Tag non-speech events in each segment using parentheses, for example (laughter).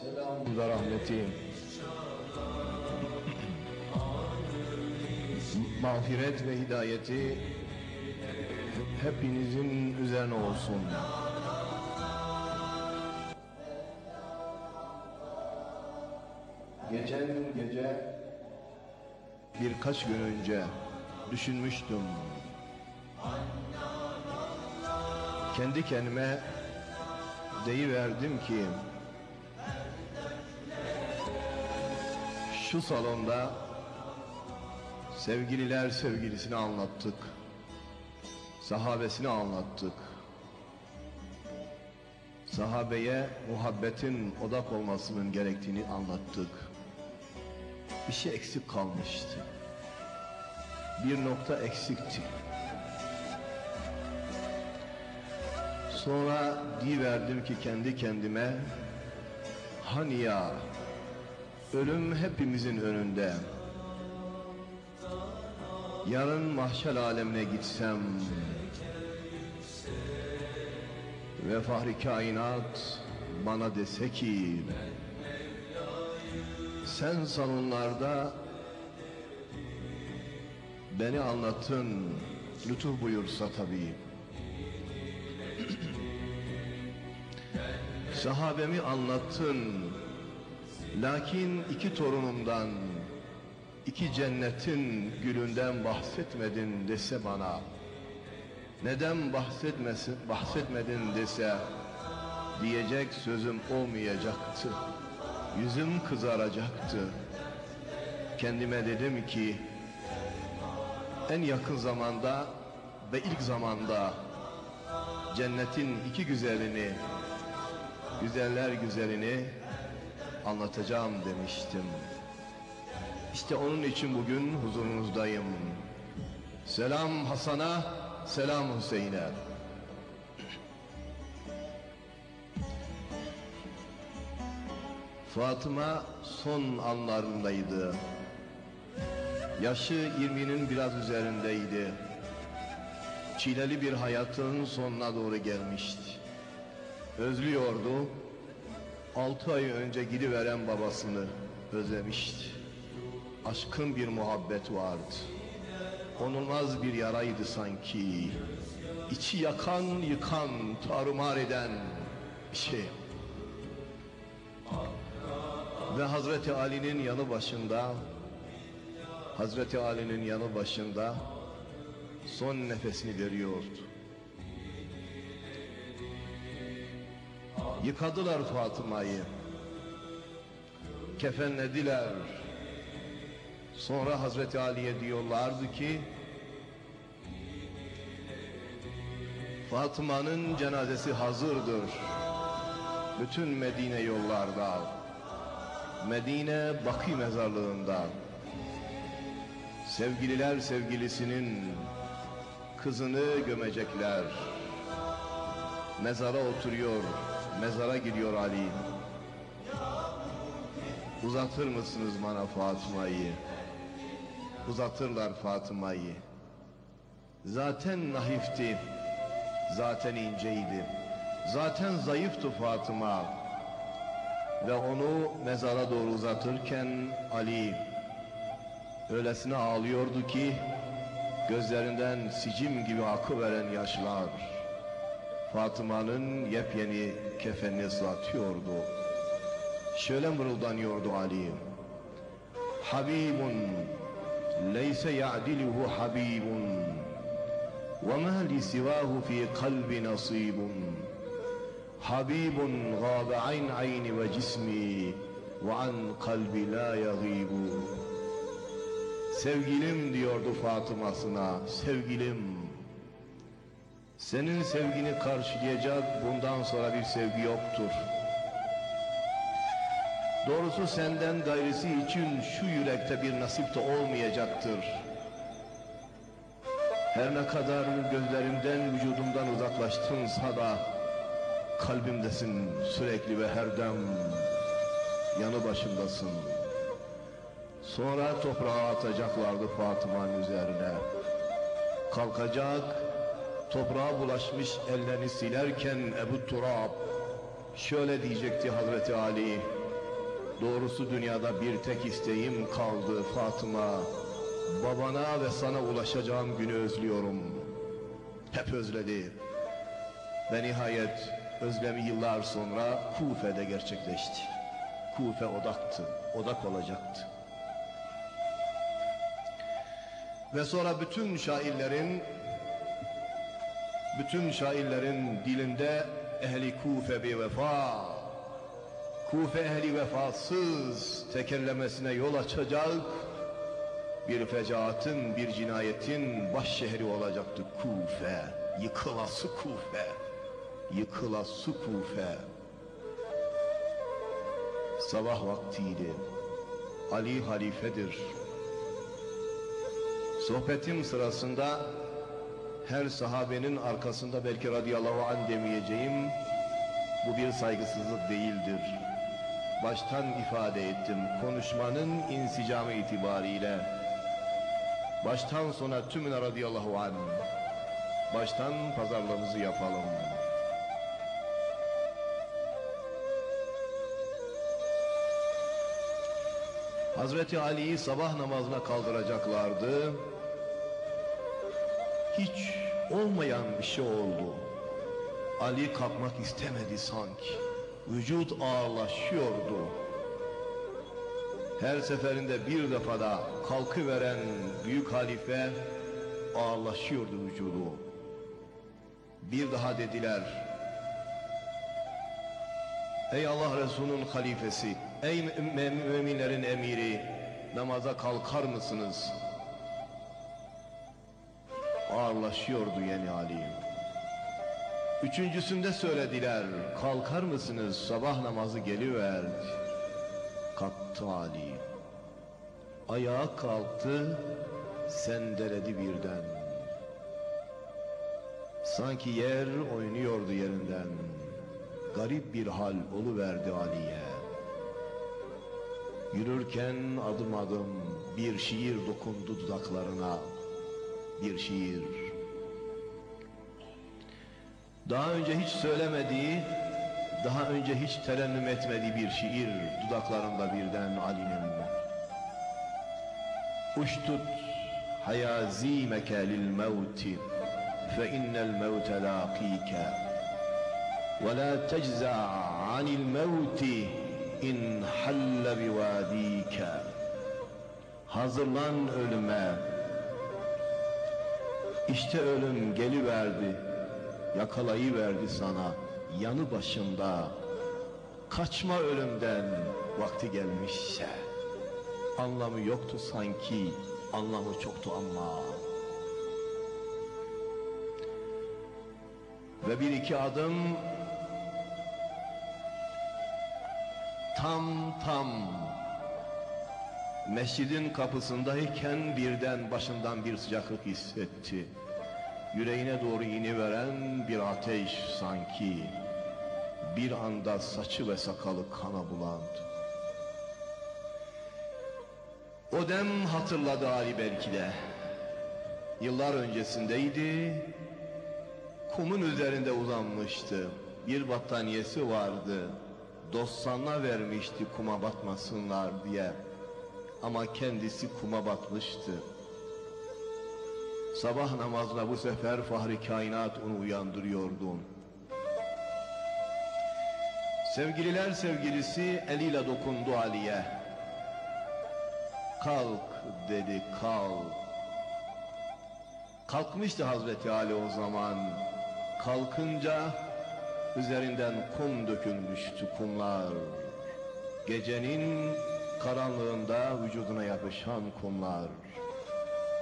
selam ve rahmeti mağfiret ve hidayeti hepinizin üzerine olsun. Geçen gece birkaç gün önce düşünmüştüm. Kendi kendime deyiverdim ki şu salonda sevgililer sevgilisini anlattık. Sahabesini anlattık. Sahabeye muhabbetin odak olmasının gerektiğini anlattık. Bir şey eksik kalmıştı. Bir nokta eksikti. Sonra verdim ki kendi kendime Hani ya Ölüm hepimizin önünde. Yarın mahşer alemine gitsem Ve fahri kainat bana dese ki Sen salonlarda Beni anlattın Lütuf buyursa tabii. (clears throat) Sahabemi anlattın Lakin iki torunumdan iki cennetin gülünden bahsetmedin dese bana Neden bahsetmesin, bahsetmedin dese Diyecek sözüm olmayacaktı Yüzüm kızaracaktı. Kendime dedim ki En yakın zamanda ve ilk zamanda Cennetin iki güzelini güzeller güzelini anlatacağım demiştim. İşte onun için bugün huzurunuzdayım. Selam Hasan'a, selam Hüseyin'e. Fatıma son anlarındaydı. Yaşı 20'nin biraz üzerindeydi. Çileli bir hayatın sonuna doğru gelmişti özlüyordu. Altı ay önce gidiveren babasını özlemişti. Aşkın bir muhabbet vardı. Onulmaz bir yaraydı sanki. İçi yakan yıkan tarumar eden bir şey. Ve Hazreti Ali'nin yanı başında Hazreti Ali'nin yanı başında son nefesini veriyordu. Yıkadılar Fatıma'yı. Kefenlediler. Sonra Hazreti Ali'ye diyorlardı ki Fatıma'nın cenazesi hazırdır. Bütün Medine yollarda. Medine Bakı mezarlığında. Sevgililer sevgilisinin kızını gömecekler. Mezara oturuyor mezara gidiyor Ali. Uzatır mısınız bana Fatıma'yı? Uzatırlar Fatıma'yı. Zaten nahifti, zaten inceydi. Zaten zayıftı Fatıma. Ve onu mezara doğru uzatırken Ali öylesine ağlıyordu ki gözlerinden sicim gibi akı veren yaşlar Fatıma'nın yepyeni kefenini ıslatıyordu. Şöyle mırıldanıyordu Ali. Habibun leyse ya'diluhu habibun ve ma li sivahu fi kalbi nasibun Habibun gâbe ayn ayni ve cismi ve an kalbi la yagîbu Sevgilim diyordu Fatıma'sına, sevgilim senin sevgini karşılayacak bundan sonra bir sevgi yoktur. Doğrusu senden gayrisi için şu yürekte bir nasip de olmayacaktır. Her ne kadar gözlerimden, vücudumdan uzaklaştınsa da kalbimdesin sürekli ve her dem yanı başındasın. Sonra toprağa atacaklardı Fatıma'nın üzerine. Kalkacak, Toprağa bulaşmış ellerini silerken Ebu Turab Şöyle diyecekti Hazreti Ali. Doğrusu dünyada bir tek isteğim kaldı Fatıma. Babana ve sana ulaşacağım günü özlüyorum. Hep özledi. Ve nihayet özlemi yıllar sonra Kufe'de gerçekleşti. Kufe odaktı, odak olacaktı. Ve sonra bütün şairlerin bütün şairlerin dilinde ehli Kufe bir vefa Kufe ehli vefasız tekerlemesine yol açacak bir fecaatın, bir cinayetin baş şehri olacaktı Kufe. Yıkılası Kufe. Yıkılası Kufe. Sabah vaktiydi. Ali halifedir. Sohbetim sırasında her sahabenin arkasında belki radıyallahu anh demeyeceğim bu bir saygısızlık değildir. Baştan ifade ettim konuşmanın insicamı itibariyle baştan sona tümüne radıyallahu anh baştan pazarlığımızı yapalım. Hazreti Ali'yi sabah namazına kaldıracaklardı. Hiç olmayan bir şey oldu. Ali kalkmak istemedi sanki. Vücut ağırlaşıyordu. Her seferinde bir defada kalkıveren büyük halife ağırlaşıyordu vücudu. Bir daha dediler. Ey Allah Resulü'nün halifesi, ey müminlerin emiri, namaza kalkar mısınız? Ağırlaşıyordu yeni Ali. Üçüncüsünde söylediler, kalkar mısınız? Sabah namazı geliverdi. Kalktı Ali. Ayağa kalktı, sendeledi birden. Sanki yer oynuyordu yerinden. Garip bir hal oluverdi Ali'ye. Yürürken adım adım bir şiir dokundu dudaklarına bir şiir. Daha önce hiç söylemediği, daha önce hiç terennüm etmediği bir şiir dudaklarında birden Ali'nin. Uştut hayazimeke lil mevti fe innel mevte lâkîke ve lâ tecza anil mevti in halle bivâdîke hazırlan ölüme işte ölüm geliverdi Yakalayıverdi sana. Yanı başında Kaçma ölümden Vakti gelmişse. Anlamı yoktu sanki Anlamı çoktu ama. Ve bir iki adım tam tam mescidin kapısındayken birden başından bir sıcaklık hissetti. Yüreğine doğru iniveren bir ateş sanki. Bir anda saçı ve sakalı kana bulandı. O dem hatırladı Ali belki de. Yıllar öncesindeydi. Kumun üzerinde uzanmıştı. Bir battaniyesi vardı dostlarına vermişti kuma batmasınlar diye. Ama kendisi kuma batmıştı. Sabah namazına bu sefer Fahri Kainat onu uyandırıyordu. Sevgililer sevgilisi eliyle dokundu Ali'ye. Kalk dedi kalk. Kalkmıştı Hazreti Ali o zaman. Kalkınca Üzerinden kum dökülmüştü kumlar. Gecenin karanlığında vücuduna yapışan kumlar.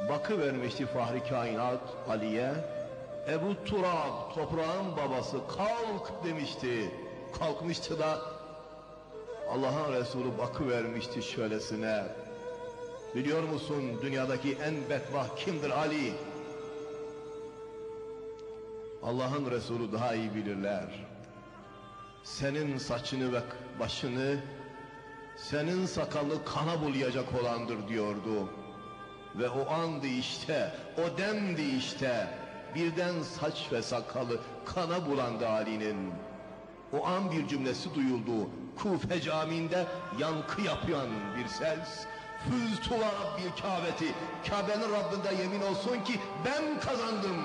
Bakı vermişti Fahri Kainat Ali'ye. Ebu Turab toprağın babası kalk demişti. Kalkmıştı da Allah'ın Resulü bakı vermişti şöylesine. Biliyor musun dünyadaki en bedbaht kimdir Ali? Allah'ın Resulü daha iyi bilirler. Senin saçını ve başını, senin sakalı kana bulayacak olandır diyordu. Ve o andı işte, o demdi işte, birden saç ve sakalı kana bulandı Ali'nin. O an bir cümlesi duyuldu. Kufe camiinde yankı yapan bir ses. Füztu ve Rabbil Kâbeti. Kabe'nin Rabbinde yemin olsun ki ben kazandım.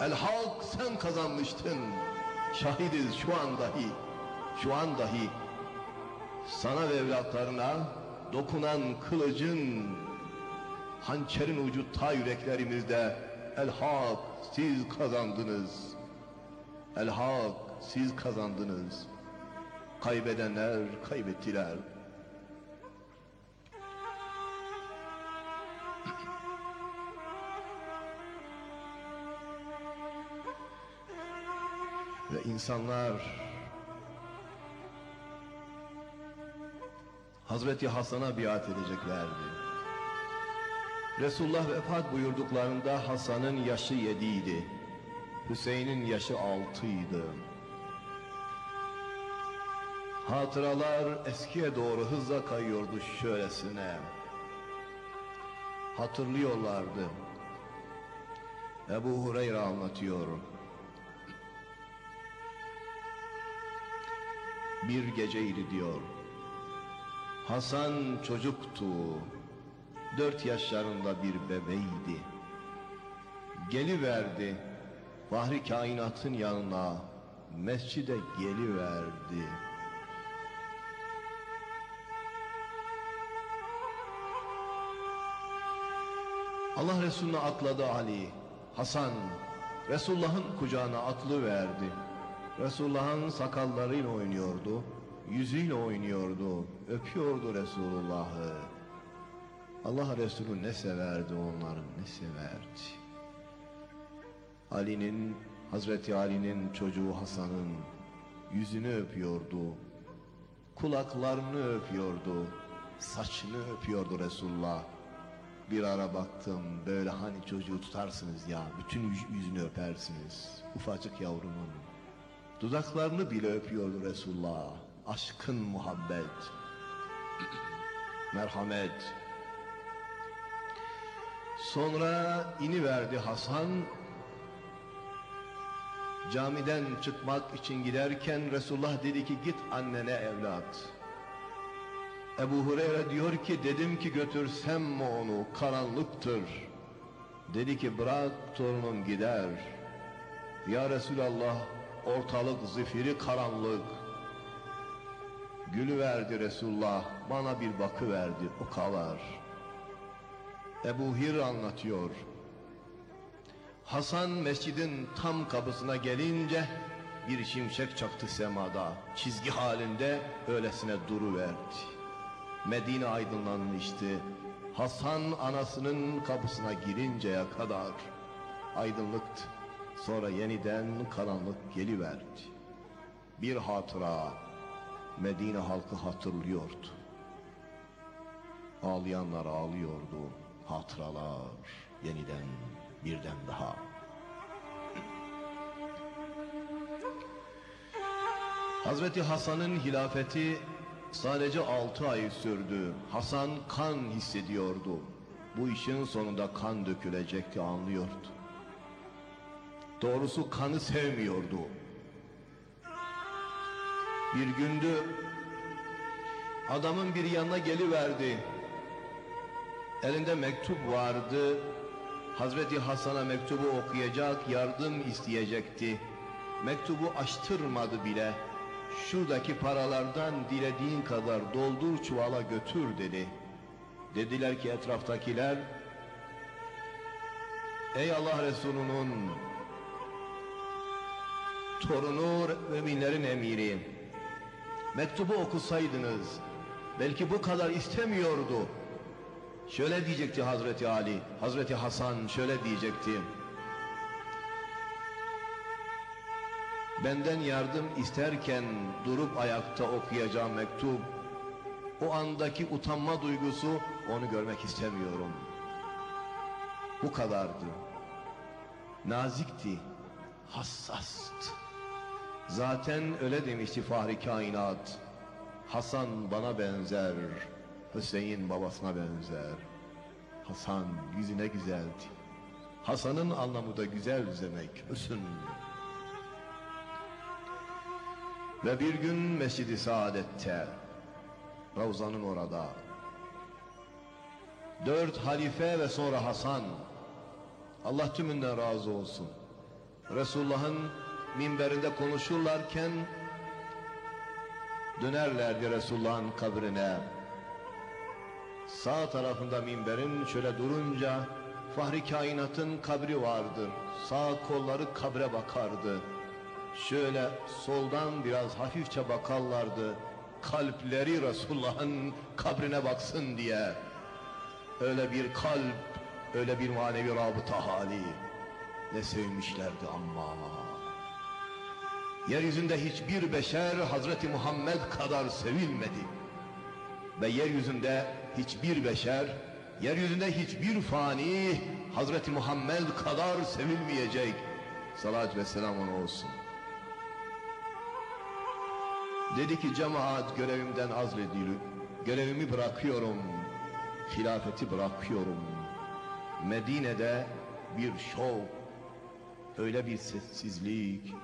El Hak sen kazanmıştın. Şahidiz şu an dahi. Şu an dahi sana ve evlatlarına dokunan kılıcın hançerin ucu ta yüreklerimizde El Hak siz kazandınız. El Hak siz kazandınız. Kaybedenler kaybettiler. Ve insanlar Hazreti Hasan'a biat edeceklerdi. Resulullah vefat buyurduklarında Hasan'ın yaşı yediydi. Hüseyin'in yaşı altıydı. Hatıralar eskiye doğru hızla kayıyordu şöylesine. Hatırlıyorlardı. Ebu Hureyre anlatıyor. Bir geceydi diyor. Hasan çocuktu. Dört yaşlarında bir bebeğiydi. Geliverdi. Fahri kainatın yanına mescide geliverdi. Allah Resulüne atladı Ali. Hasan Resulullah'ın kucağına atlı verdi. Resulullah'ın sakallarıyla oynuyordu. Yüzüyle oynuyordu. Öpüyordu Resulullah'ı. Allah Resulü ne severdi onların ne severdi. Ali'nin Hazreti Ali'nin çocuğu Hasan'ın yüzünü öpüyordu. Kulaklarını öpüyordu. Saçını öpüyordu Resulullah. Bir ara baktım böyle hani çocuğu tutarsınız ya bütün yüzünü öpersiniz. Ufacık yavrumun. Dudaklarını bile öpüyordu Resulullah. Aşkın muhabbet. Merhamet. Sonra ini verdi Hasan. Camiden çıkmak için giderken Resulullah dedi ki git annene evlat. Ebu Hureyre diyor ki dedim ki götürsem mi onu karanlıktır. Dedi ki bırak torunum gider. Ya Resulallah ortalık zifiri karanlık. Gülü verdi Resulullah bana bir bakı verdi o kadar. Ebu Hir anlatıyor. Hasan mescidin tam kapısına gelince bir şimşek çaktı semada. Çizgi halinde öylesine duruverdi. Medine aydınlanmıştı. Hasan anasının kapısına girinceye kadar aydınlıktı. Sonra yeniden karanlık geliverdi. Bir hatıra Medine halkı hatırlıyordu. Ağlayanlar ağlıyordu. Hatıralar yeniden birden daha. Hazreti Hasan'ın hilafeti sadece altı ay sürdü. Hasan kan hissediyordu. Bu işin sonunda kan dökülecekti anlıyordu. Doğrusu kanı sevmiyordu. Bir gündü adamın bir yanına geliverdi. Elinde mektup vardı. Hazreti Hasan'a mektubu okuyacak, yardım isteyecekti. Mektubu açtırmadı bile. Şuradaki paralardan dilediğin kadar doldur çuvala götür dedi. Dediler ki etraftakiler, Ey Allah Resulü'nün torunu müminlerin emiri, mektubu okusaydınız, belki bu kadar istemiyordu. Şöyle diyecekti Hazreti Ali, Hazreti Hasan şöyle diyecekti. Benden yardım isterken durup ayakta okuyacağım mektup, o andaki utanma duygusu onu görmek istemiyorum. Bu kadardı. Nazikti, hassastı. Zaten öyle demişti Fahri Kainat. Hasan bana benzer, Hüseyin babasına benzer. Hasan yüzüne güzeldi. Hasan'ın anlamı da güzel demek, hüsün. Ve bir gün Mescid-i Saadet'te, Ravza'nın orada, dört halife ve sonra Hasan, Allah tümünden razı olsun. Resulullah'ın minberinde konuşurlarken, dönerlerdi Resulullah'ın kabrine. Sağ tarafında minberin şöyle durunca, Fahri kainatın kabri vardır. Sağ kolları kabre bakardı. Şöyle soldan biraz hafifçe bakarlardı. Kalpleri Resulullah'ın kabrine baksın diye. Öyle bir kalp, öyle bir manevi rabıta hali. Ne sevmişlerdi ama. Yeryüzünde hiçbir beşer Hazreti Muhammed kadar sevilmedi. Ve yeryüzünde hiçbir beşer, yeryüzünde hiçbir fani Hazreti Muhammed kadar sevilmeyecek. Salat ve selam ona olsun. Dedi ki cemaat görevimden azledilir. Görevimi bırakıyorum. Hilafeti bırakıyorum. Medine'de bir şov, öyle bir sessizlik.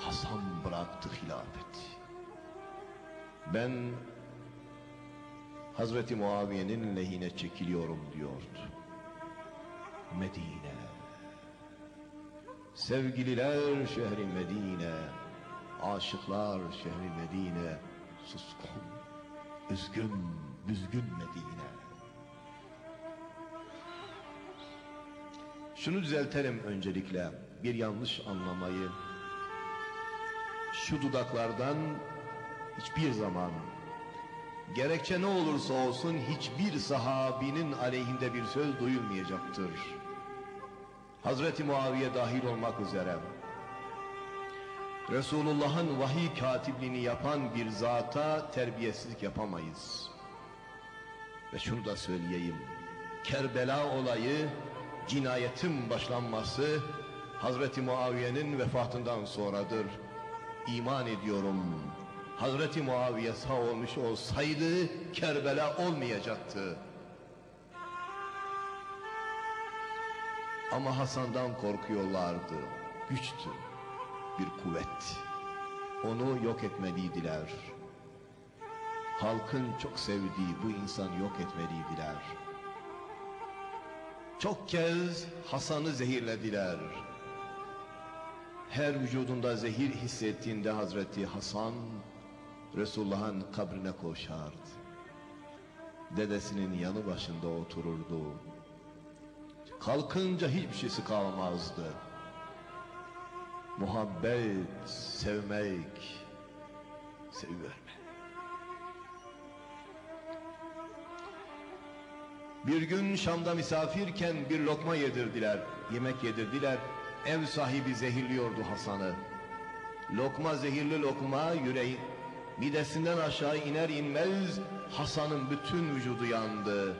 Hasan bıraktı hilafeti. Ben Hazreti Muaviye'nin lehine çekiliyorum diyordu. Medine. Sevgililer şehri Medine. Aşıklar şehri Medine. Suskun, üzgün, büzgün Medine. Şunu düzeltelim öncelikle. Bir yanlış anlamayı. Şu dudaklardan hiçbir zaman gerekçe ne olursa olsun hiçbir sahabinin aleyhinde bir söz duyulmayacaktır. Hazreti Muaviye dahil olmak üzere Resulullah'ın vahiy katipliğini yapan bir zata terbiyesizlik yapamayız. Ve şunu da söyleyeyim. Kerbela olayı, cinayetin başlanması Hazreti Muaviye'nin vefatından sonradır. İman ediyorum. Hazreti Muaviye sağ olmuş olsaydı Kerbela olmayacaktı. Ama Hasan'dan korkuyorlardı. Güçtü, bir kuvvet. Onu yok etmeliydiler. Halkın çok sevdiği bu insanı yok etmeliydiler. Çok kez Hasan'ı zehirlediler. Her vücudunda zehir hissettiğinde Hazreti Hasan Resulullah'ın kabrine koşardı. Dedesinin yanı başında otururdu. Kalkınca hiçbir şeysi kalmazdı. Muhabbet, sevmek, seviverme. Bir gün Şam'da misafirken bir lokma yedirdiler, yemek yedirdiler. Ev sahibi zehirliyordu Hasan'ı. Lokma zehirli lokma yüreği midesinden aşağı iner inmez Hasan'ın bütün vücudu yandı.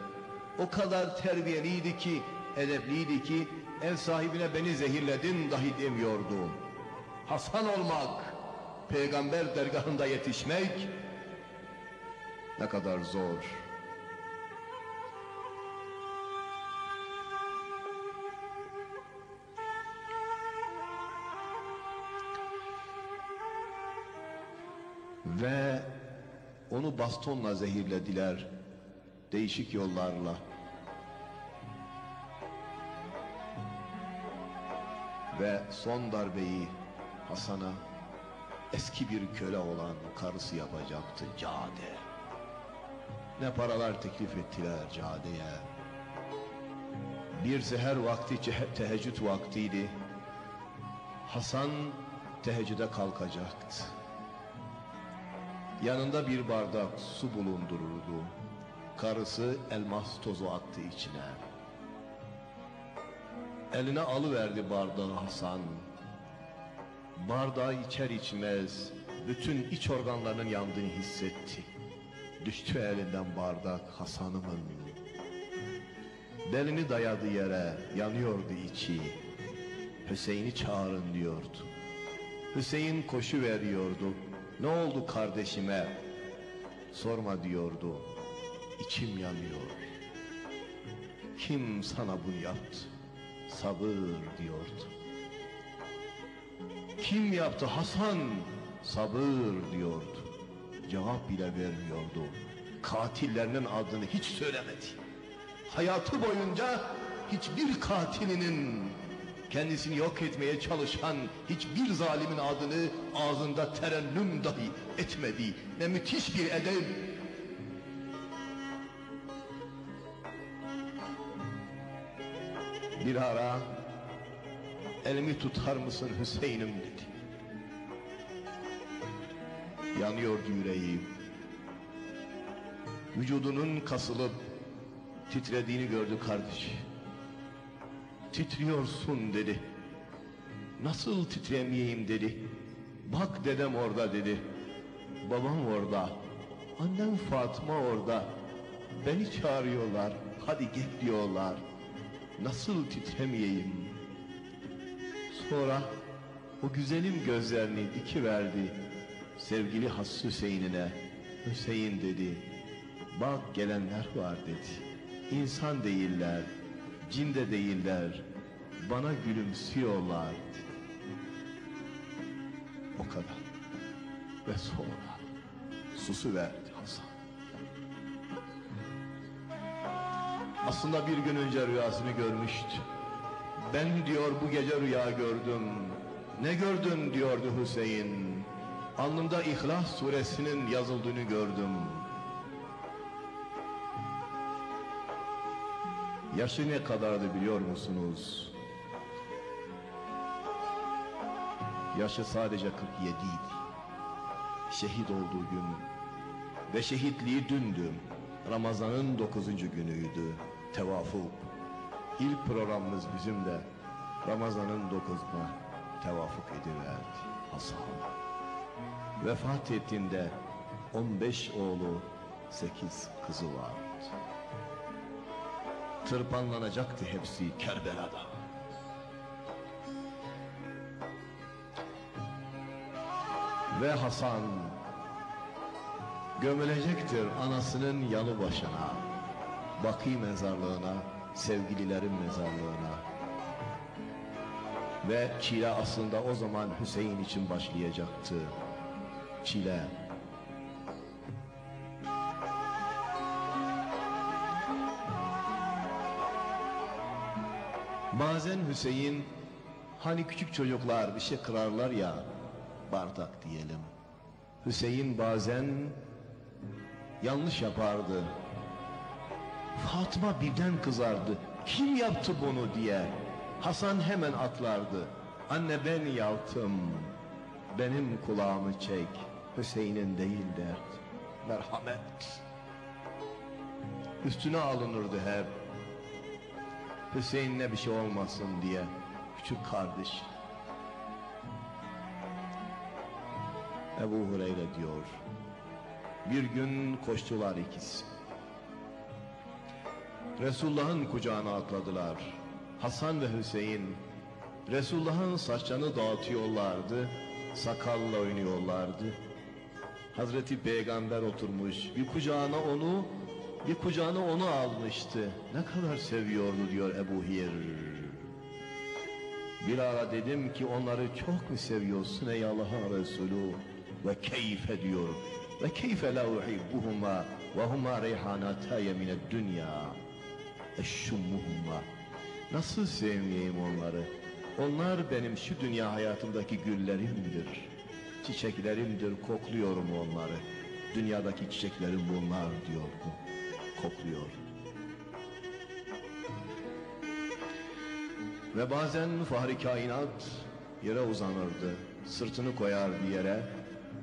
O kadar terbiyeliydi ki, edepliydi ki ev sahibine beni zehirledin dahi demiyordu. Hasan olmak, peygamber dergahında yetişmek ne kadar zor. Ve onu bastonla zehirlediler. Değişik yollarla. Ve son darbeyi Hasan'a eski bir köle olan karısı yapacaktı Cade. Ne paralar teklif ettiler Cade'ye. Bir seher vakti teheccüd vaktiydi. Hasan teheccüde kalkacaktı. Yanında bir bardak su bulundururdu. Karısı elmas tozu attı içine. Eline alıverdi bardağı Hasan. Bardağı içer içmez bütün iç organlarının yandığını hissetti. Düştü elinden bardak Hasan'ımın. Belini dayadı yere yanıyordu içi. Hüseyin'i çağırın diyordu. Hüseyin koşu veriyordu. Ne oldu kardeşime? Sorma diyordu. İçim yanıyor. Kim sana bunu yaptı? Sabır diyordu. Kim yaptı Hasan? sabır diyordu. Cevap bile vermiyordu. Katillerinin adını hiç söylemedi. Hayatı boyunca hiçbir katilinin kendisini yok etmeye çalışan hiçbir zalimin adını ağzında terennüm dahi etmedi. Ne müthiş bir edeb. Bir ara elimi tutar mısın Hüseyin'im dedi. Yanıyordu yüreğim. Vücudunun kasılıp titrediğini gördü kardeş. Titriyorsun dedi. Nasıl titremeyeyim dedi. Bak dedem orada dedi. Babam orada. Annem Fatma orada. Beni çağırıyorlar. Hadi git diyorlar. Nasıl titremeyeyim? Sonra o güzelim gözlerini iki verdi. Sevgili Has Hüseyin'ine. Hüseyin dedi. Bak gelenler var dedi. İnsan değiller, cin de değiller. Bana gülümsüyorlar. O kadar. Ve sonra susu verdi Hasan. Aslında bir gün önce rüyasını görmüştü. Ben diyor bu gece rüya gördüm. Ne gördün diyordu Hüseyin. Alnımda İhlas suresinin yazıldığını gördüm. Yaşı ne kadardı biliyor musunuz? Yaşı sadece 47 idi. Şehit olduğu gün ve şehitliği dündü. Ramazan'ın 9. günüydü. Tevafuk. İlk programımız bizim de Ramazan'ın 9'una tevafuk ediverdi Hasan. Vefat ettiğinde 15 oğlu 8 kızı vardı. Tırpanlanacaktı hepsi Kerbela'da. Ve Hasan gömülecektir anasının yanı başına. Baki mezarlığına, sevgililerin mezarlığına. Ve çile aslında o zaman Hüseyin için başlayacaktı. Çile. Bazen Hüseyin hani küçük çocuklar bir şey kırarlar ya bardak diyelim. Hüseyin bazen yanlış yapardı. Fatma birden kızardı. Kim yaptı bunu diye. Hasan hemen atlardı. Anne ben yaptım. Benim kulağımı çek. Hüseyin'in değil derdi. Merhamet. Üstüne alınırdı hep. Hüseyin'e bir şey olmasın diye. Küçük kardeş. Ebu Hureyre diyor. Bir gün koştular ikisi. Resulullah'ın kucağına atladılar. Hasan ve Hüseyin Resulullah'ın saçlarını dağıtıyorlardı. Sakalla oynuyorlardı. Hazreti Peygamber oturmuş. Bir kucağına onu, bir kucağına onu almıştı. Ne kadar seviyordu diyor Ebu Hir. Bir ara dedim ki onları çok mu seviyorsun ey Allah'ın Resulü? Ve keyfe diyor. Ve keyfe la uhibbuhuma ve huma reyhanataya mined dünya. Eşşummuhuma. Nasıl sevmeyeyim onları? Onlar benim şu dünya hayatımdaki güllerimdir. Çiçeklerimdir, kokluyorum onları. Dünyadaki çiçeklerim bunlar diyordu. Kokluyor. Ve bazen Fahri Kainat yere uzanırdı. Sırtını koyar bir yere.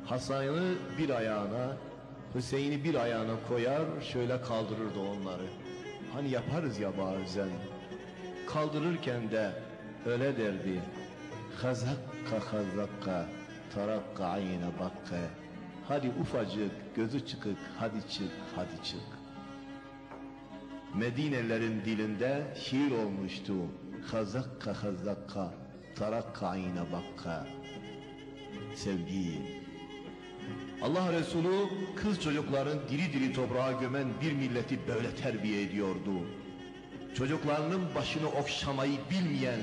Hasan'ı bir ayağına, Hüseyin'i bir ayağına koyar, şöyle kaldırırdı onları. Hani yaparız ya bazen. Kaldırırken de öyle derdi. Hazakka hazakka, tarakka ayna bakka. Hadi ufacık, gözü çıkık, hadi çık, hadi çık. Medinelilerin dilinde şiir olmuştu. Hazakka hazakka, tarakka ayna bakka. Sevgi. Allah Resulü kız çocukların diri diri toprağa gömen bir milleti böyle terbiye ediyordu. Çocuklarının başını okşamayı bilmeyen,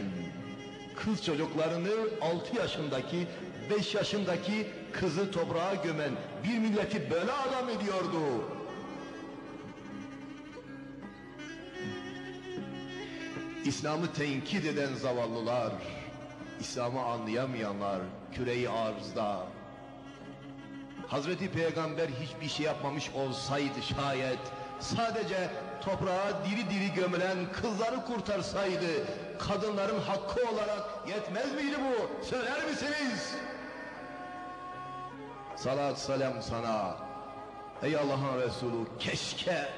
kız çocuklarını 6 yaşındaki 5 yaşındaki kızı toprağa gömen bir milleti böyle adam ediyordu. İslam'ı tenkit eden zavallılar, İslam'ı anlayamayanlar küreyi arzda. Hazreti Peygamber hiçbir şey yapmamış olsaydı şayet sadece toprağa diri diri gömülen kızları kurtarsaydı kadınların hakkı olarak yetmez miydi bu? Söyler misiniz? Salat selam sana. Ey Allah'ın Resulü keşke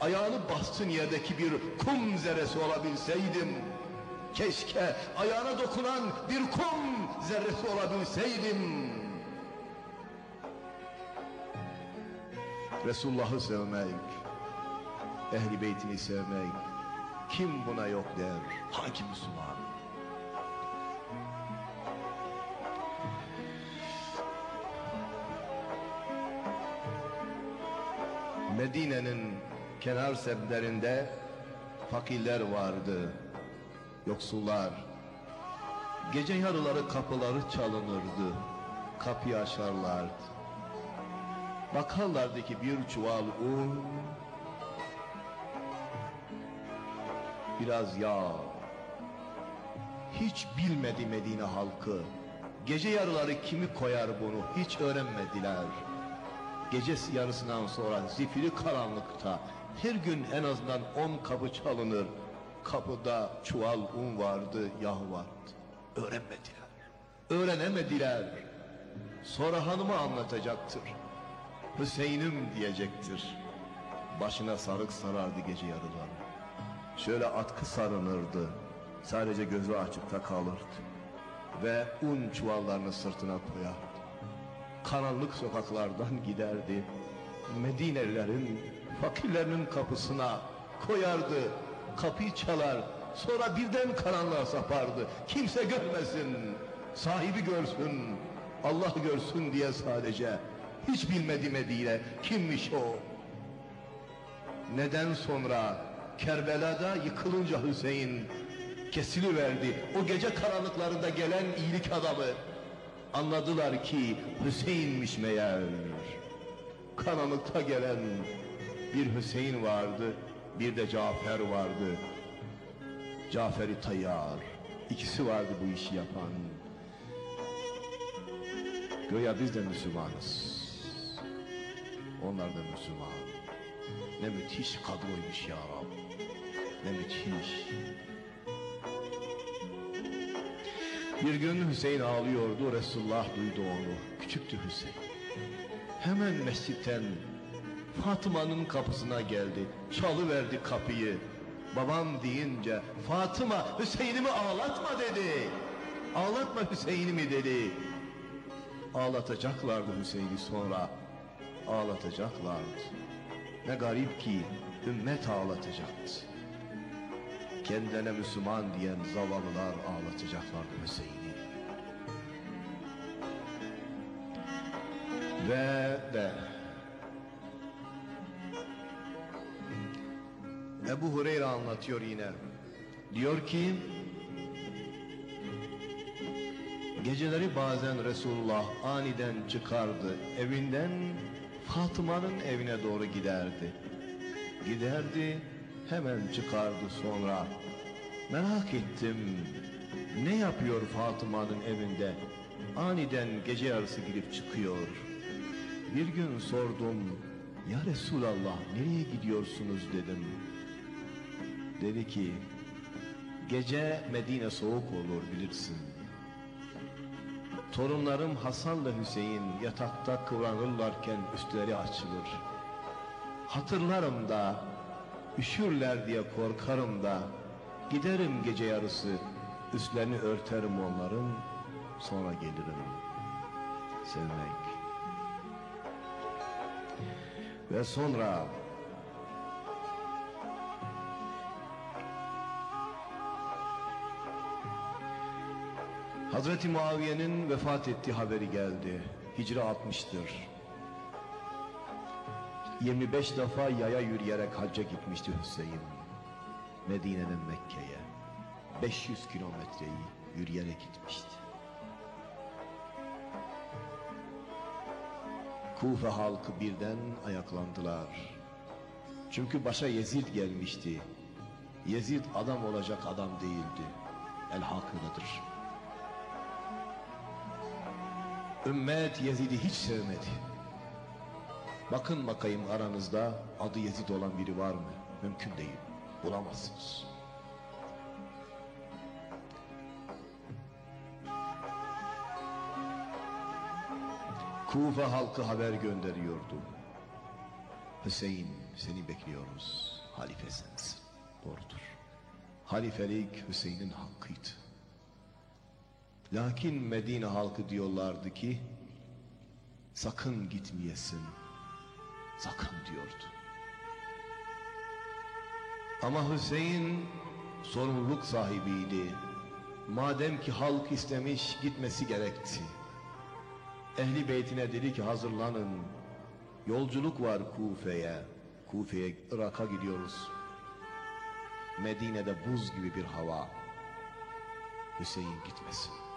ayağını bastığın yerdeki bir kum zerresi olabilseydim. Keşke ayağına dokunan bir kum zerresi olabilseydim. Resulullah'ı sevmek, ehli beytini sevmek, kim buna yok der, hangi Müslüman? Medine'nin kenar semtlerinde fakirler vardı, yoksullar. Gece yarıları kapıları çalınırdı, kapıyı açarlardı. Bakarlardı ki bir çuval un, biraz yağ. Hiç bilmedi Medine halkı. Gece yarıları kimi koyar bunu hiç öğrenmediler. Gece yarısından sonra zifiri karanlıkta her gün en azından on kapı çalınır. Kapıda çuval un vardı, yağ vardı. Öğrenmediler. Öğrenemediler. Sonra hanıma anlatacaktır. Hüseyin'im diyecektir. Başına sarık sarardı gece yarıları. Şöyle atkı sarınırdı. Sadece gözü açıkta kalırdı. Ve un çuvallarını sırtına koyardı. Karanlık sokaklardan giderdi. Medinelilerin, fakirlerinin kapısına koyardı. Kapıyı çalar. Sonra birden karanlığa sapardı. Kimse görmesin. Sahibi görsün. Allah görsün diye sadece. Hiç bilmedi Medine. Kimmiş o? Neden sonra Kerbela'da yıkılınca Hüseyin kesiliverdi. O gece karanlıklarında gelen iyilik adamı anladılar ki Hüseyin'miş meğer. Karanlıkta gelen bir Hüseyin vardı, bir de Cafer vardı. Cafer-i Tayyar. İkisi vardı bu işi yapan. Göya biz de Müslümanız. Onlar da Müslüman. Ne müthiş kadroymuş ya Rab. Ne müthiş. Bir gün Hüseyin ağlıyordu, Resulullah duydu onu. Küçüktü Hüseyin. Hemen mescitten Fatıma'nın kapısına geldi. Çalıverdi kapıyı. Babam deyince Fatıma Hüseyin'imi ağlatma dedi. Ağlatma Hüseyin'imi dedi. Ağlatacaklardı Hüseyin'i sonra. Ağlatacaklardı. Ne garip ki ümmet ağlatacaktı. Kendine Müslüman diyen zavallılar ağlatacaklardı Hüseyin'i. Ve de Ebu Hureyre anlatıyor yine. Diyor ki Geceleri bazen Resulullah aniden çıkardı evinden Fatıma'nın evine doğru giderdi. Giderdi hemen çıkardı sonra. Merak ettim ne yapıyor Fatıma'nın evinde? Aniden gece yarısı girip çıkıyor. Bir gün sordum ya Resulallah nereye gidiyorsunuz dedim. Dedi ki gece Medine soğuk olur bilirsin. Torunlarım Hasan'la Hüseyin yatakta kıvranırlarken üstleri açılır. Hatırlarım da, üşürler diye korkarım da, giderim gece yarısı, üstlerini örterim onların, sonra gelirim. Sevmek. Ve sonra Hazreti Muaviye'nin vefat ettiği haberi geldi. Hicri 60'tır. 25 defa yaya yürüyerek hacca gitmişti Hüseyin. Medine'den Mekke'ye. 500 kilometreyi yürüyerek gitmişti. Kufe halkı birden ayaklandılar. Çünkü başa Yezid gelmişti. Yezid adam olacak adam değildi. El hakikadır. Ümmet Yezid'i hiç sevmedi. Bakın bakayım aranızda adı Yezid olan biri var mı? Mümkün değil. Bulamazsınız. Kufa halkı haber gönderiyordu. Hüseyin seni bekliyoruz. Halife sensin. Doğrudur. Halifelik Hüseyin'in hakkıydı. Lakin Medine halkı diyorlardı ki sakın gitmeyesin. Sakın diyordu. Ama Hüseyin sorumluluk sahibiydi. Madem ki halk istemiş gitmesi gerekti. Ehli beytine dedi ki hazırlanın. Yolculuk var Kufe'ye. Kufe'ye, Irak'a gidiyoruz. Medine'de buz gibi bir hava. Hüseyin gitmesin.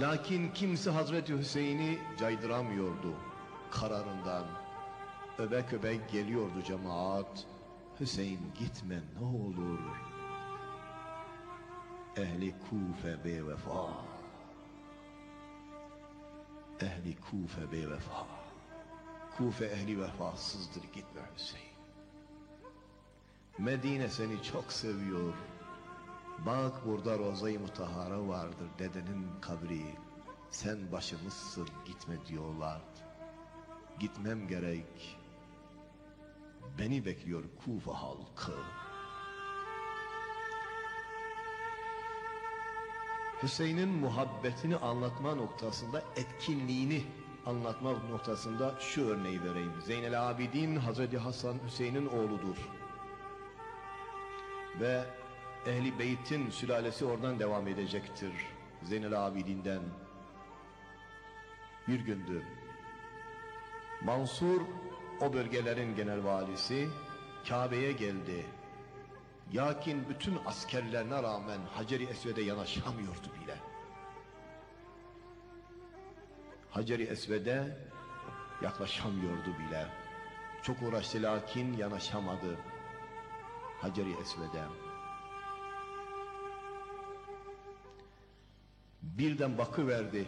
Lakin kimse Hazreti Hüseyin'i caydıramıyordu kararından. Öbek öbek geliyordu cemaat. Hüseyin gitme ne olur. Ehli Kufe be vefa. Ehli Kufe be vefa. Kufe ehli vefasızdır gitme Hüseyin. Medine seni çok seviyor. Bak burada Roza-i Mutahara vardır dedenin kabri. Sen başımızsın gitme diyorlardı. Gitmem gerek. Beni bekliyor Kufa halkı. Hüseyin'in muhabbetini anlatma noktasında etkinliğini anlatma noktasında şu örneği vereyim. Zeynel Abidin Hazreti Hasan Hüseyin'in oğludur. Ve Ehli Beyt'in sülalesi oradan devam edecektir. Zeynel Abidin'den. Bir gündü. Mansur o bölgelerin genel valisi Kabe'ye geldi. Yakin bütün askerlerine rağmen Hacer-i Esved'e yanaşamıyordu bile. Hacer-i Esved'e yaklaşamıyordu bile. Çok uğraştı lakin yanaşamadı. Hacer-i Esved'e. Birden bakıverdi.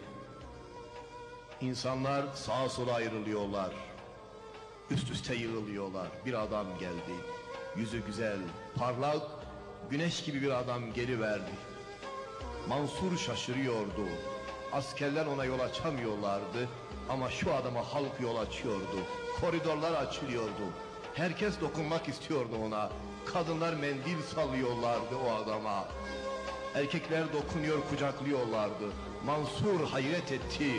İnsanlar sağa sola ayrılıyorlar. Üst üste yığılıyorlar. Bir adam geldi. Yüzü güzel, parlak, güneş gibi bir adam geliverdi. Mansur şaşırıyordu. Askerler ona yol açamıyorlardı. Ama şu adama halk yol açıyordu. Koridorlar açılıyordu. Herkes dokunmak istiyordu ona. Kadınlar mendil sallıyorlardı o adama. Erkekler dokunuyor, kucaklıyorlardı. Mansur hayret etti.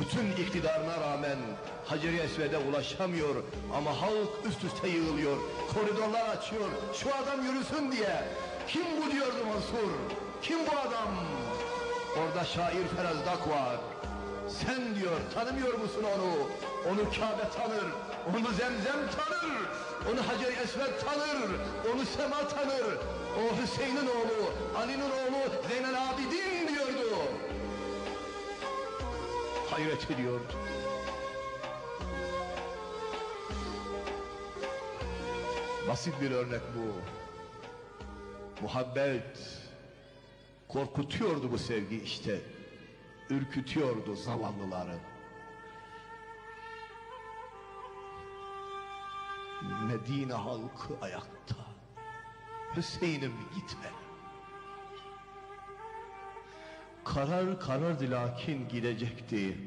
Bütün iktidarına rağmen Hacer-i Esved'e ulaşamıyor ama halk üst üste yığılıyor. Koridorlar açıyor. Şu adam yürüsün diye. Kim bu diyordu Mansur? Kim bu adam? Orada şair Ferazdak var. Sen diyor tanımıyor musun onu? Onu Kabe tanır. Onu Zemzem tanır. Onu Hacer-i Esved tanır. Onu Sema tanır. O Hüseyin'in oğlu, Ali'nin oğlu Zeynel Abidin diyordu. Hayret ediyordu. Basit bir örnek bu. Muhabbet korkutuyordu bu sevgi işte. Ürkütüyordu zavallıları. Medine halkı ayakta. Hüseyin'im gitme. Karar karardı lakin gidecekti.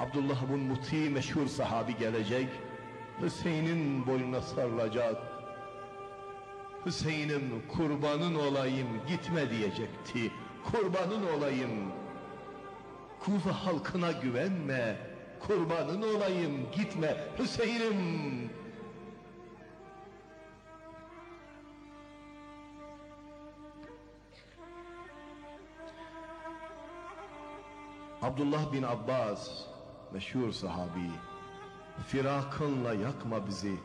Abdullah bin Muti meşhur sahabi gelecek. Hüseyin'in boynuna sarılacak. Hüseyin'im kurbanın olayım gitme diyecekti. Kurbanın olayım. Kufa halkına güvenme. Kurbanın olayım gitme Hüseyin'im. Abdullah bin Abbas meşhur sahabi firakınla yakma bizi.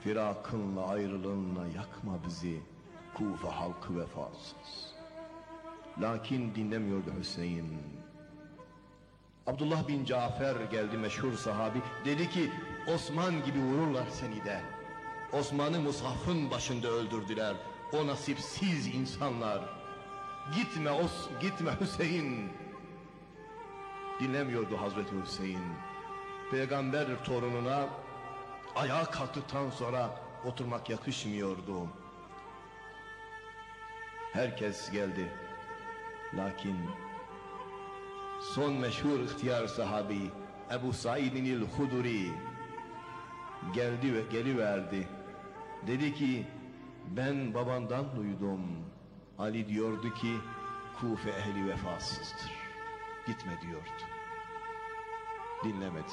Firakınla ayrılığınla yakma bizi Kufe halkı vefasız. Lakin dinlemiyordu Hüseyin Abdullah bin Cafer geldi meşhur sahabi. Dedi ki Osman gibi vururlar seni de. Osman'ı Musaf'ın başında öldürdüler. O nasipsiz insanlar. Gitme Os, gitme Hüseyin. Dinlemiyordu Hazreti Hüseyin. Peygamber torununa ayağa kalktıktan sonra oturmak yakışmıyordu. Herkes geldi. Lakin son meşhur ihtiyar sahabi Ebu Said'in el-Huduri geldi ve geliverdi. Dedi ki ben babandan duydum. Ali diyordu ki Kufe ehli vefasızdır. Gitme diyordu. Dinlemedi.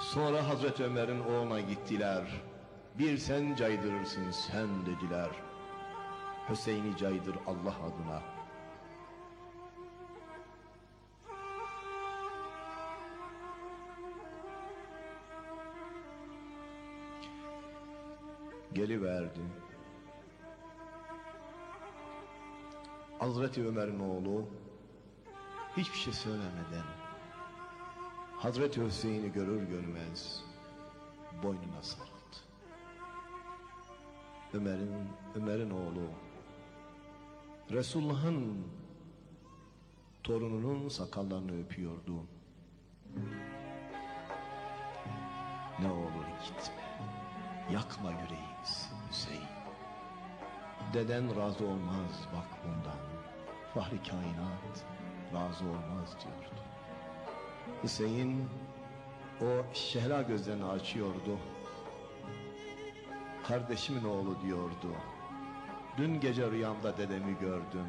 Sonra Hazreti Ömer'in oğluna gittiler. Bir sen caydırırsın sen dediler. Hüseyin'i caydır Allah adına. Geliverdi. Hazreti Ömer'in oğlu hiçbir şey söylemeden Hazreti Hüseyin'i görür görmez boynuna sarıldı. Ömer'in Ömer'in oğlu Resulullah'ın torununun sakallarını öpüyordu. Ne olur gitme. Yakma Hüseyin. Deden razı olmaz bak bundan. Fahri kainat razı olmaz diyordu. Hüseyin o şehla gözlerini açıyordu. Kardeşimin oğlu diyordu. Dün gece rüyamda dedemi gördüm.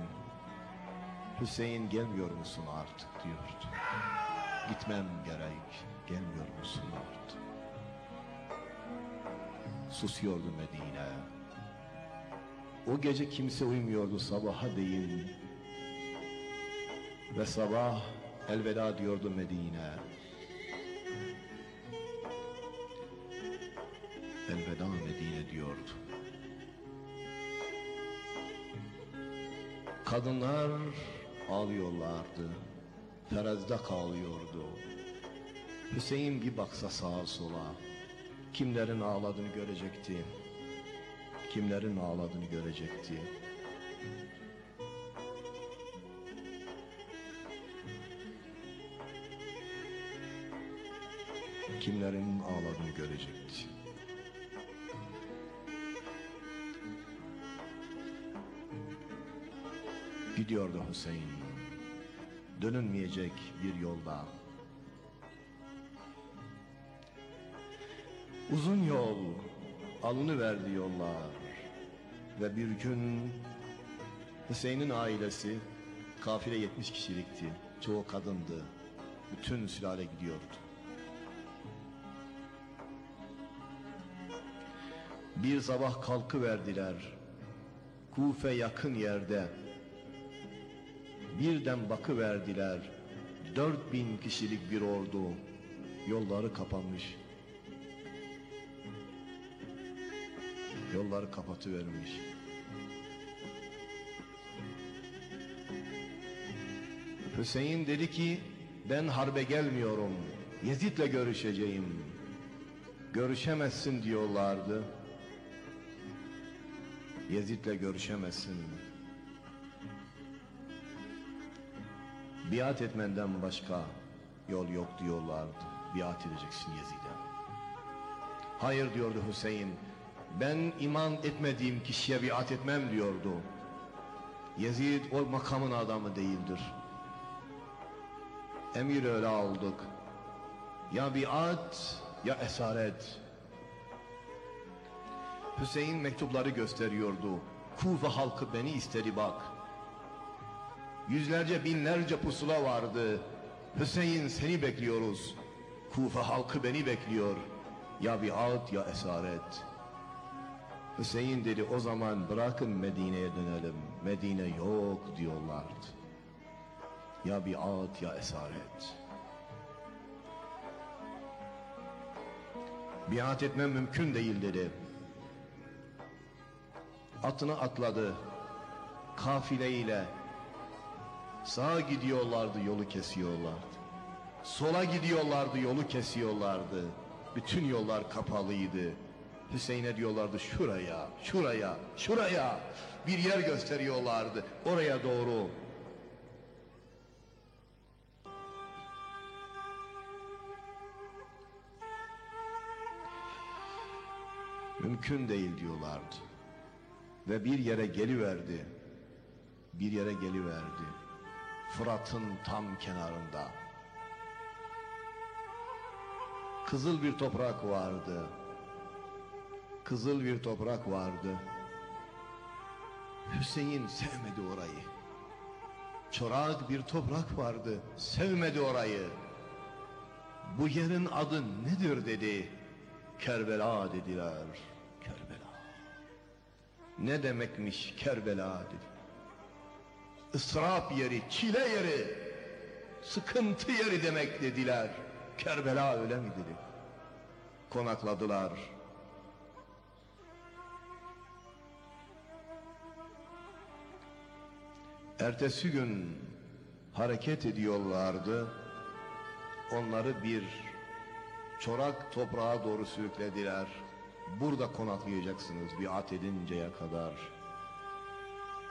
Hüseyin gelmiyor musun artık diyordu. Gitmem gerek, gelmiyor musun artık? Susuyordu Medine. O gece kimse uyumuyordu sabaha değin. Ve sabah elveda diyordu Medine. Elveda Medine diyordu. Kadınlar ağlıyorlardı. Ferazda kalıyordu. Hüseyin bir baksa sağa sola. Kimlerin ağladığını görecekti. Kimlerin ağladığını görecekti. Kimlerin ağladığını görecekti. Gidiyordu Hüseyin. Dönülmeyecek bir yolda. Uzun yol, alını verdi yollar. Ve bir gün Hüseyin'in ailesi kafile 70 kişilikti. Çoğu kadındı. Bütün sülale gidiyordu. Bir sabah kalkı verdiler. Kufe yakın yerde. Birden bakı verdiler. Dört bin kişilik bir ordu. Yolları kapanmış. Yolları kapatıvermiş. Hüseyin dedi ki ben harbe gelmiyorum. Yezid'le görüşeceğim. Görüşemezsin diyorlardı. Yezid'le görüşemezsin. Biat etmenden başka yol yok diyorlardı. Biat edeceksin Yezid'e. Hayır diyordu Hüseyin. Ben iman etmediğim kişiye biat etmem diyordu. Yezid o makamın adamı değildir. Emir öyle aldık. Ya biat ya esaret. Hüseyin mektupları gösteriyordu. Kufa halkı beni istedi bak. Yüzlerce binlerce pusula vardı. Hüseyin seni bekliyoruz. Kufa halkı beni bekliyor. Ya biat ya esaret. Hüseyin dedi o zaman bırakın Medine'ye dönelim. Medine yok diyorlardı. Ya biat ya esaret. Biat etmem mümkün değil dedi. Atını atladı. Kafileyle sağa gidiyorlardı yolu kesiyorlardı. Sola gidiyorlardı yolu kesiyorlardı. Bütün yollar kapalıydı. Hüseyin'e diyorlardı şuraya, şuraya, şuraya. Bir yer gösteriyorlardı. Oraya doğru. Mümkün değil diyorlardı. Ve bir yere geliverdi. Bir yere geliverdi. Fırat'ın tam kenarında. Kızıl bir toprak vardı. Kızıl bir toprak vardı. Hüseyin sevmedi orayı. Çorak bir toprak vardı. Sevmedi orayı. Bu yerin adı nedir dedi. Kerbela dediler. Kerbela. Ne demekmiş Kerbela dedi. Israp yeri, çile yeri, sıkıntı yeri demek dediler. Kerbela öyle mi dedi. Konakladılar. Ertesi gün hareket ediyorlardı. Onları bir çorak toprağa doğru sürüklediler. Burada konaklayacaksınız biat edinceye kadar.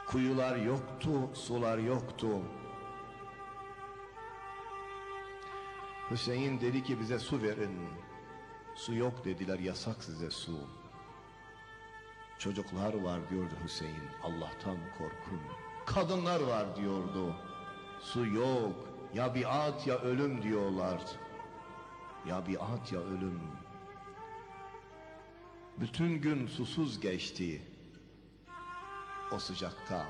Kuyular yoktu, sular yoktu. Hüseyin dedi ki bize su verin. Su yok dediler yasak size su. Çocuklar var diyordu Hüseyin Allah'tan korkun. Kadınlar var diyordu. Su yok. Ya biat ya ölüm diyorlardı. Ya biat ya ölüm. Bütün gün susuz geçti. O sıcakta.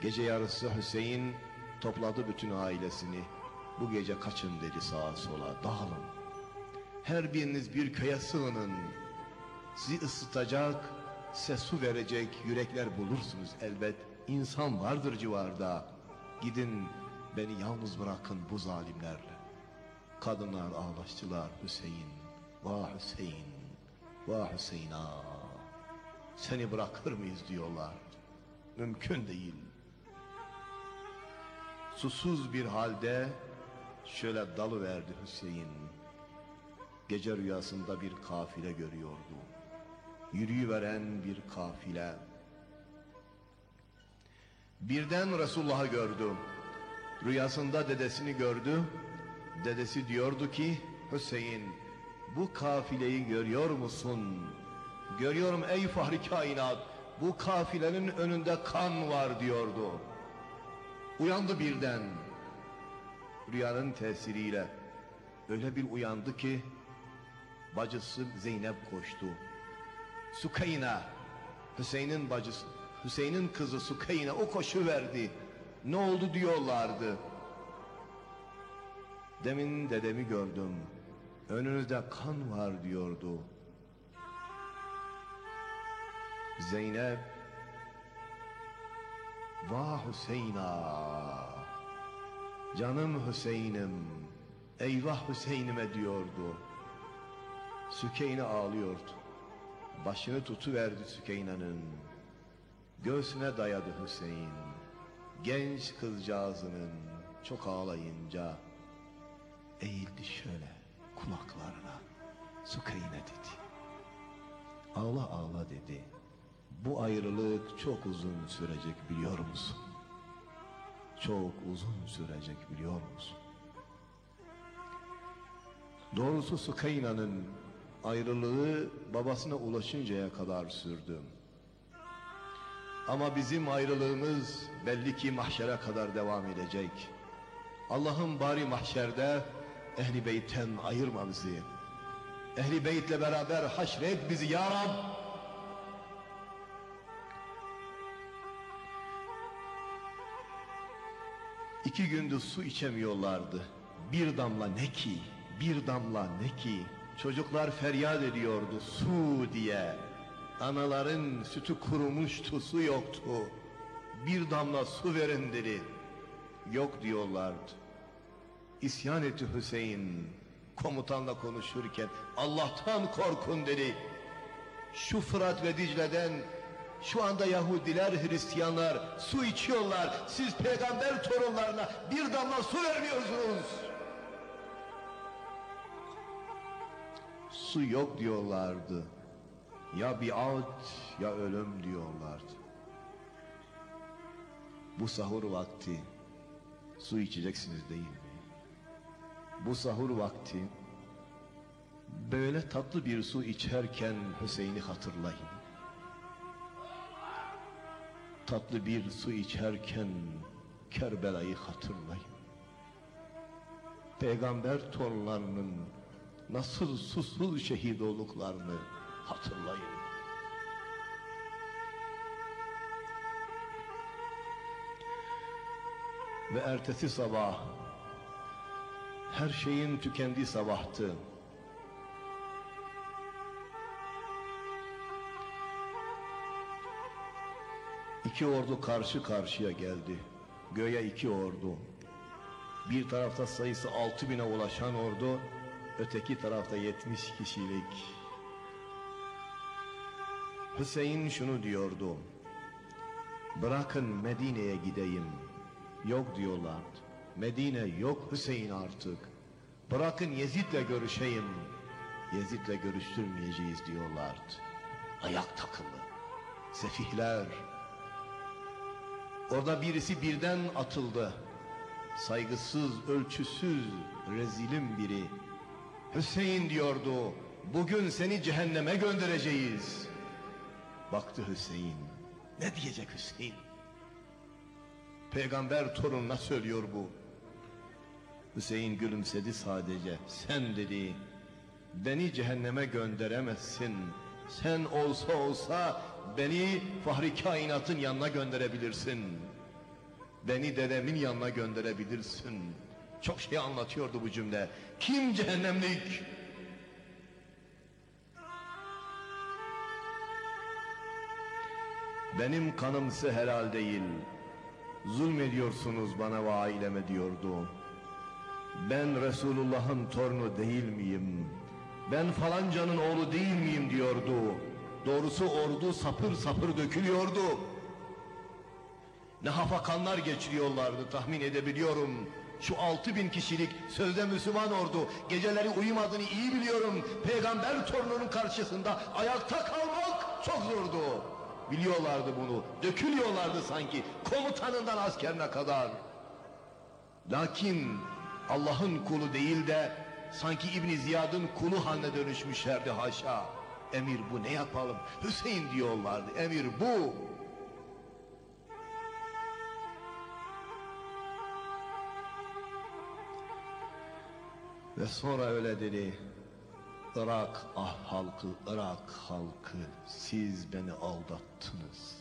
Gece yarısı Hüseyin topladı bütün ailesini. Bu gece kaçın dedi sağa sola dağılın. Her biriniz bir köye sığının. Sizi ısıtacak, size su verecek yürekler bulursunuz elbet. İnsan vardır civarda. Gidin beni yalnız bırakın bu zalimlerle. Kadınlar ağlaştılar Hüseyin. Vah Hüseyin, vah Hüseyin ah. Seni bırakır mıyız diyorlar. Mümkün değil. Susuz bir halde şöyle dalı verdi Hüseyin. Gece rüyasında bir kafile görüyordu. Yürüyüveren bir kafile. Birden Resulullah'ı gördü. Rüyasında dedesini gördü. Dedesi diyordu ki Hüseyin bu kafileyi görüyor musun? Görüyorum ey fahri kainat bu kafilenin önünde kan var diyordu. Uyandı birden. Rüyanın tesiriyle öyle bir uyandı ki bacısı Zeynep koştu. Sukeyna Hüseyin'in bacısı Hüseyin'in kızı Sukeyna o koşu verdi. Ne oldu diyorlardı. Demin dedemi gördüm. Önünüzde kan var diyordu. Zeynep Vah Hüseyin'a Canım Hüseyin'im Eyvah Hüseyin'ime diyordu Sükeyne ağlıyordu Başını tutuverdi Sükeyna'nın Göğsüne dayadı Hüseyin Genç kızcağızının Çok ağlayınca Eğildi şöyle kulaklarına Sükeyne dedi Ağla ağla dedi bu ayrılık çok uzun sürecek biliyor musun? Çok uzun sürecek biliyor musun? Doğrusu Sukayna'nın ayrılığı babasına ulaşıncaya kadar sürdü. Ama bizim ayrılığımız belli ki mahşere kadar devam edecek. Allah'ım bari mahşerde ehli beytten ayırma bizi. Ehli beytle beraber haşret bizi ya Rab. İki gündür su içemiyorlardı. Bir damla ne ki, bir damla ne ki. Çocuklar feryat ediyordu su diye. Anaların sütü kurumuştu, su yoktu. Bir damla su verin dedi. Yok diyorlardı. İsyan etti Hüseyin. komutanla konuşurken Allah'tan korkun dedi. Şu Fırat ve Dicle'den şu anda Yahudiler, Hristiyanlar su içiyorlar. Siz peygamber torunlarına bir damla su vermiyorsunuz. Su yok diyorlardı. Ya biat ya ölüm diyorlardı. Bu sahur vakti su içeceksiniz değil mi? Bu sahur vakti böyle tatlı bir su içerken Hüseyin'i hatırlayın. Tatlı bir su içerken Kerbela'yı hatırlayın. Peygamber torunlarının nasıl susuz şehit olduklarını hatırlayın. Ve ertesi sabah her şeyin tükendiği sabahtı. İki ordu karşı karşıya geldi. Göğe iki ordu. Bir tarafta sayısı altı bine ulaşan ordu, öteki tarafta yetmiş kişilik. Hüseyin şunu diyordu. Bırakın Medine'ye gideyim. Yok diyorlardı. Medine yok Hüseyin artık. Bırakın Yezid'le görüşeyim. Yezid'le görüştürmeyeceğiz diyorlardı. Ayak takılı. Sefihler. Orada birisi birden atıldı. Saygısız, ölçüsüz, rezilim biri. Hüseyin diyordu. Bugün seni cehenneme göndereceğiz. Baktı Hüseyin. Ne diyecek Hüseyin? Peygamber torununa söylüyor bu. Hüseyin gülümsedi sadece. Sen dedi, beni cehenneme gönderemezsin. Sen olsa olsa beni Fahri Kainat'ın yanına gönderebilirsin. Beni dedemin yanına gönderebilirsin. Çok şey anlatıyordu bu cümle. Kim cehennemlik? Benim kanım ise helal değil. Zulmediyorsunuz bana ve aileme diyordu. Ben Resulullah'ın torunu değil miyim? Ben falancanın oğlu değil miyim diyordu. Doğrusu ordu sapır sapır dökülüyordu. Ne hafakanlar geçiriyorlardı tahmin edebiliyorum. Şu altı bin kişilik sözde Müslüman ordu geceleri uyumadığını iyi biliyorum. Peygamber torununun karşısında ayakta kalmak çok zordu. Biliyorlardı bunu. Dökülüyorlardı sanki komutanından askerine kadar. Lakin Allah'ın kulu değil de sanki İbn Ziyad'ın kulu haline dönüşmüşlerdi haşa. Emir bu ne yapalım? Hüseyin diyorlardı. Emir bu. Ve sonra öyle dedi. Irak ah halkı, Irak halkı siz beni aldattınız.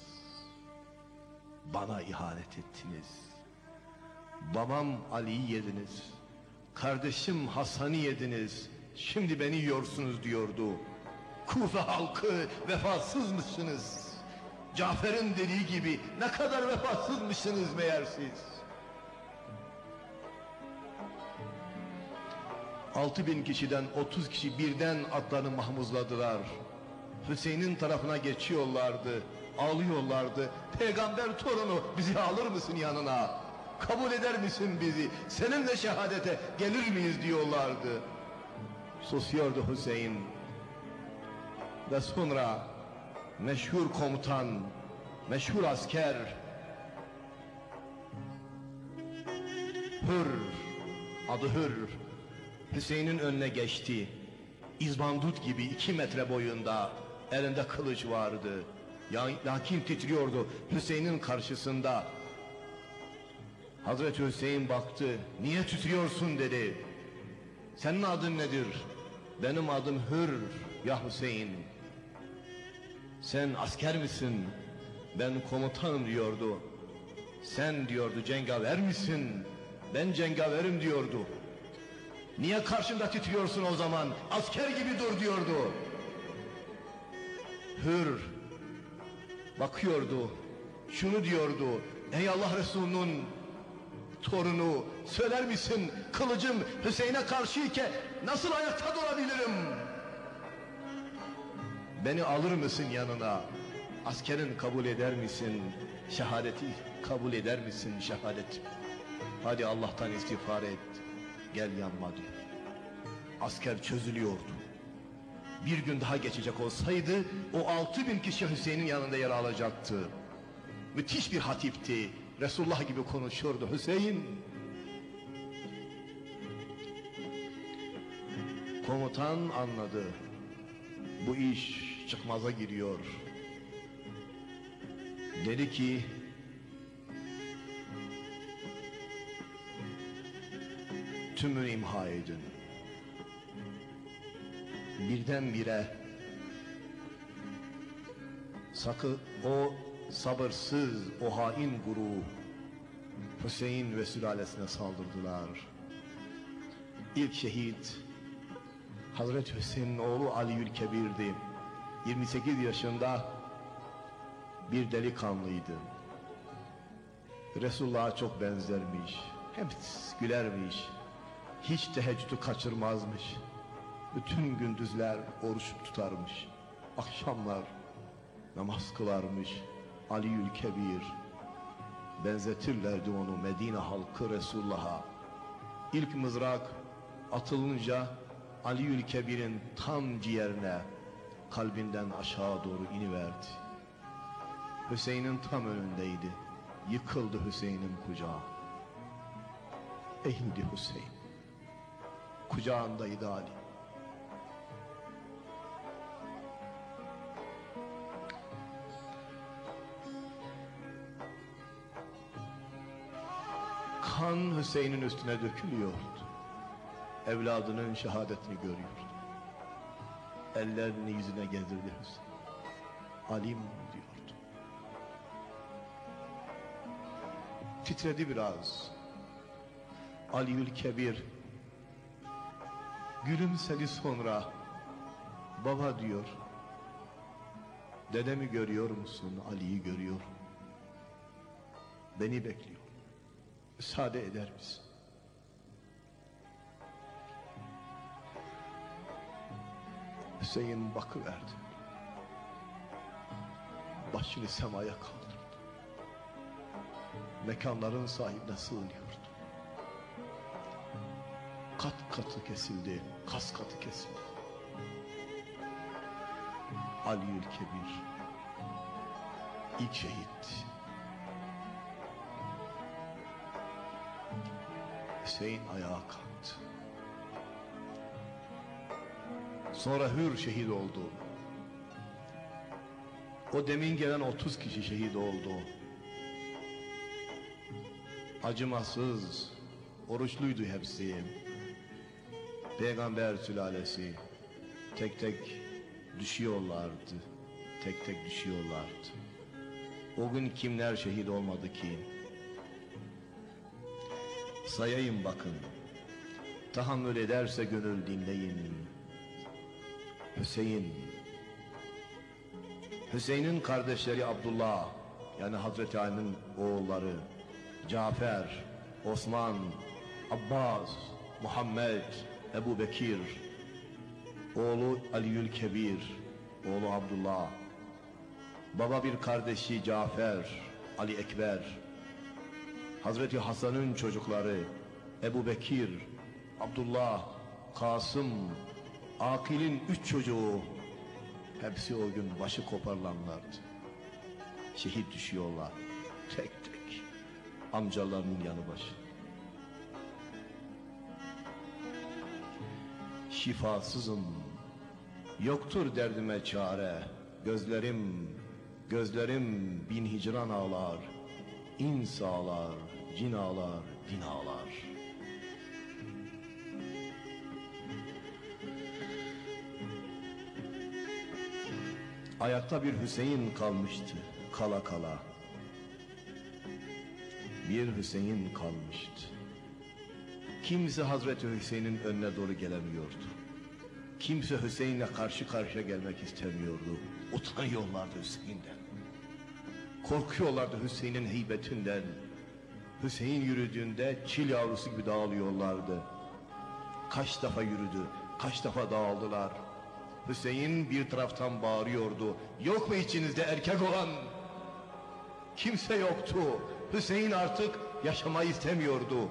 Bana ihanet ettiniz. Babam Ali'yi yediniz. Kardeşim Hasan'ı yediniz. Şimdi beni yiyorsunuz diyordu. Kufe halkı vefasız mısınız? Cafer'in dediği gibi ne kadar vefasızmışsınız meğer siz. Altı bin kişiden otuz kişi birden atlarını mahmuzladılar. Hüseyin'in tarafına geçiyorlardı, ağlıyorlardı. Peygamber torunu bizi alır mısın yanına? Kabul eder misin bizi? Seninle şehadete gelir miyiz diyorlardı. Susuyordu Hüseyin. Ve sonra meşhur komutan, meşhur asker Hür, adı Hür Hüseyin'in önüne geçti. İzbandut gibi iki metre boyunda elinde kılıç vardı. Lakin titriyordu Hüseyin'in karşısında. Hazreti Hüseyin baktı. Niye titriyorsun dedi. Senin adın nedir? Benim adım Hür ya Hüseyin. Sen asker misin? Ben komutanım diyordu. Sen diyordu cengaver misin? Ben cengaverim diyordu. Niye karşında titriyorsun o zaman? Asker gibi dur diyordu. Hür bakıyordu. Şunu diyordu. Ey Allah Resulü'nün torunu söyler misin kılıcım Hüseyin'e karşı iken nasıl ayakta durabilirim? Beni alır mısın yanına? Askerin kabul eder misin? Şehadeti kabul eder misin şehadet? Hadi Allah'tan istiğfar et. Gel yanıma diyor. Asker çözülüyordu. Bir gün daha geçecek olsaydı o altı bin kişi Hüseyin'in yanında yer alacaktı. Müthiş bir hatipti. Resulullah gibi konuşurdu Hüseyin. Komutan anladı. Bu iş çıkmaza giriyor. Dedi ki tümünü imha edin. Birdenbire sakı o sabırsız, o hain grup Hüseyin ve sülalesine saldırdılar. İlk şehit Hazreti Hüseyin'in oğlu Ali Kebir'di. 28 yaşında bir delikanlıydı. Resulullah'a çok benzermiş. Hep gülermiş. Hiç teheccüdü kaçırmazmış. Bütün gündüzler oruç tutarmış. Akşamlar namaz kılarmış. Ali Kebir. Benzetirlerdi onu Medine halkı Resulullah'a. İlk mızrak atılınca Ali Kebir'in tam ciğerine kalbinden aşağı doğru iniverdi. Hüseyin'in tam önündeydi. Yıkıldı Hüseyin'in kucağı. Eğildi Hüseyin. Kucağındaydı Ali. Kan Hüseyin'in üstüne dökülüyordu. Evladının şehadetini görüyordu. Ellerini yüzüne gezdirdi Hüseyin. Alim diyordu. Titredi biraz. Aliül Kebir gülümsedi sonra. Baba diyor dedemi görüyor musun? Ali'yi görüyor. Beni bekliyor. Müsaade eder misin? Hüseyin bakıverdi. Başını semaya kaldırdı. Mekanların sahibine sığınıyordu kat katı kesildi, kas katı kesildi. Aliül Kebir, ilk şehit. Hüseyin ayağa kalktı. Sonra Hür şehit oldu. O demin gelen 30 kişi şehit oldu. Acımasız, oruçluydu hepsi. Peygamber sülalesi tek tek düşüyorlardı. Tek tek düşüyorlardı. O gün kimler şehit olmadı ki? Sayayım bakın. Tahammül ederse gönül dinleyin. Hüseyin. Hüseyin'in kardeşleri Abdullah, yani Hazreti Ali'nin oğulları, Cafer, Osman, Abbas, Muhammed, Ebu Bekir, oğlu Aliül Kebir, oğlu Abdullah, baba bir kardeşi Cafer, Ali Ekber, Hazreti Hasan'ın çocukları Ebu Bekir, Abdullah, Kasım, Akil'in üç çocuğu, hepsi o gün başı koparlanlardı. Şehit düşüyorlar, tek tek, amcalarının yanı başı. Şifasızım. Yoktur derdime çare. Gözlerim, gözlerim bin hicran ağlar. İns ağlar, cin ağlar, din ağlar. Ayakta bir Hüseyin kalmıştı kala kala. Bir Hüseyin kalmıştı. Kimse Hazreti Hüseyin'in önüne doğru gelemiyordu. Kimse Hüseyin'le karşı karşıya gelmek istemiyordu. Utanıyorlardı Hüseyin'den. Korkuyorlardı Hüseyin'in heybetinden. Hüseyin yürüdüğünde çil yavrusu gibi dağılıyorlardı. Kaç defa yürüdü, kaç defa dağıldılar. Hüseyin bir taraftan bağırıyordu. Yok mu içinizde erkek olan? Kimse yoktu. Hüseyin artık yaşamayı istemiyordu.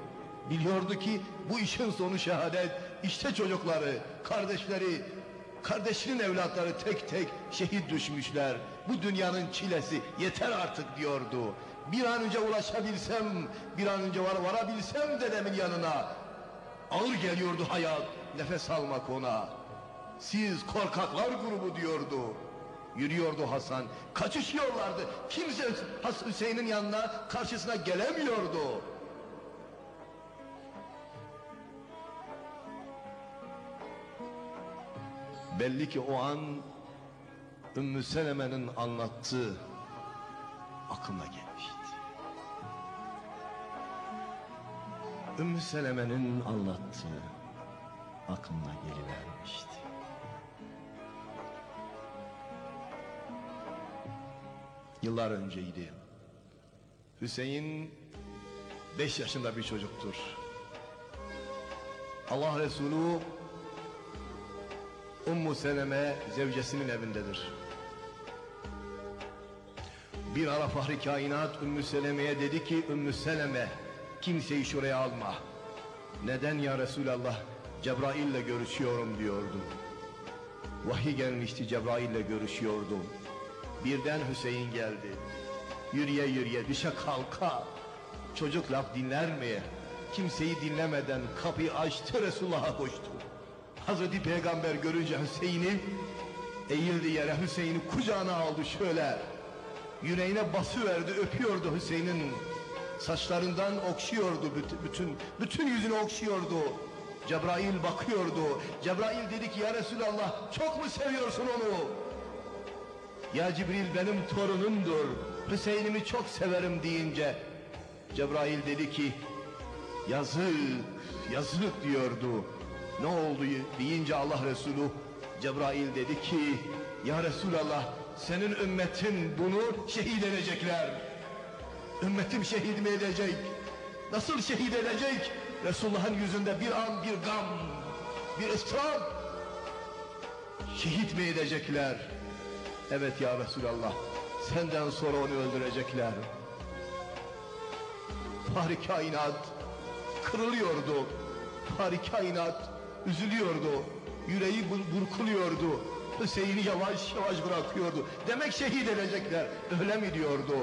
Biliyordu ki bu işin sonu şehadet. İşte çocukları, kardeşleri, kardeşinin evlatları tek tek şehit düşmüşler. Bu dünyanın çilesi yeter artık diyordu. Bir an önce ulaşabilsem, bir an önce var varabilsem dedemin yanına. Ağır geliyordu hayat, nefes almak ona. Siz korkaklar grubu diyordu. Yürüyordu Hasan, kaçışıyorlardı. Kimse Hüseyin'in yanına, karşısına gelemiyordu. Belli ki o an Ümmü Seleme'nin anlattığı aklına gelmişti. Ümmü Seleme'nin anlattığı aklına gelivermişti. Yıllar önceydi. Hüseyin beş yaşında bir çocuktur. Allah Resulü Ummu Seleme zevcesinin evindedir. Bir ara Fahri Kainat Ümmü Seleme'ye dedi ki Ümmü Seleme kimseyi şuraya alma. Neden ya Resulallah Cebrail ile görüşüyorum diyordu. Vahiy gelmişti Cebrail ile görüşüyordu. Birden Hüseyin geldi. Yürüye yürüye düşe kalka. Çocuk laf dinler mi? Kimseyi dinlemeden kapıyı açtı Resulullah'a koştu. Hazreti Peygamber görünce Hüseyin'i eğildi yere Hüseyin'i kucağına aldı şöyle. Yüreğine basıverdi öpüyordu Hüseyin'in saçlarından okşuyordu bütün, bütün, yüzünü okşuyordu. Cebrail bakıyordu. Cebrail dedi ki ya Resulallah çok mu seviyorsun onu? Ya Cibril benim torunumdur. Hüseyin'imi çok severim deyince Cebrail dedi ki yazık yazık diyordu. Ne oldu deyince Allah Resulü Cebrail dedi ki ya Resulallah senin ümmetin bunu şehit edecekler. Ümmetim şehit mi edecek? Nasıl şehit edecek? Resulullah'ın yüzünde bir an bir gam, bir ıstırap. Şehit mi edecekler? Evet ya Resulallah senden sonra onu öldürecekler. Fahri kainat kırılıyordu. Fahri kainat üzülüyordu. Yüreği burkuluyordu. Hüseyin'i yavaş yavaş bırakıyordu. Demek şehit edecekler. Öyle mi diyordu?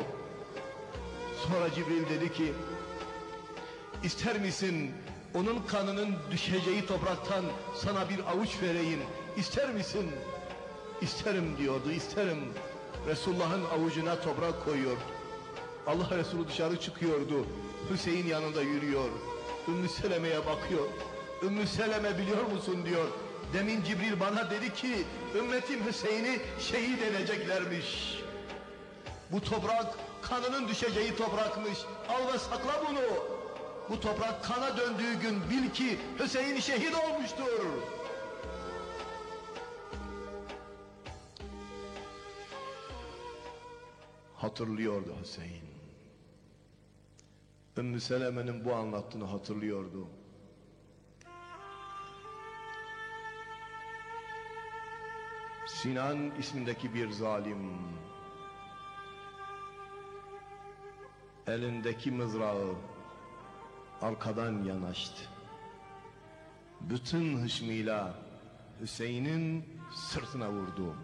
Sonra Cibril dedi ki ister misin onun kanının düşeceği topraktan sana bir avuç vereyim. İster misin? İsterim diyordu, isterim. Resulullah'ın avucuna toprak koyuyor. Allah Resulü dışarı çıkıyordu. Hüseyin yanında yürüyor. Ümmü Seleme'ye bakıyor. Ümmü Seleme biliyor musun diyor. Demin Cibril bana dedi ki ümmetim Hüseyin'i şehit edeceklermiş. Bu toprak kanının düşeceği toprakmış. Al ve sakla bunu. Bu toprak kana döndüğü gün bil ki Hüseyin şehit olmuştur. Hatırlıyordu Hüseyin. Ümmü Seleme'nin bu anlattığını hatırlıyordu. Sinan ismindeki bir zalim elindeki mızrağı arkadan yanaştı. Bütün hışmıyla Hüseyin'in sırtına vurdu.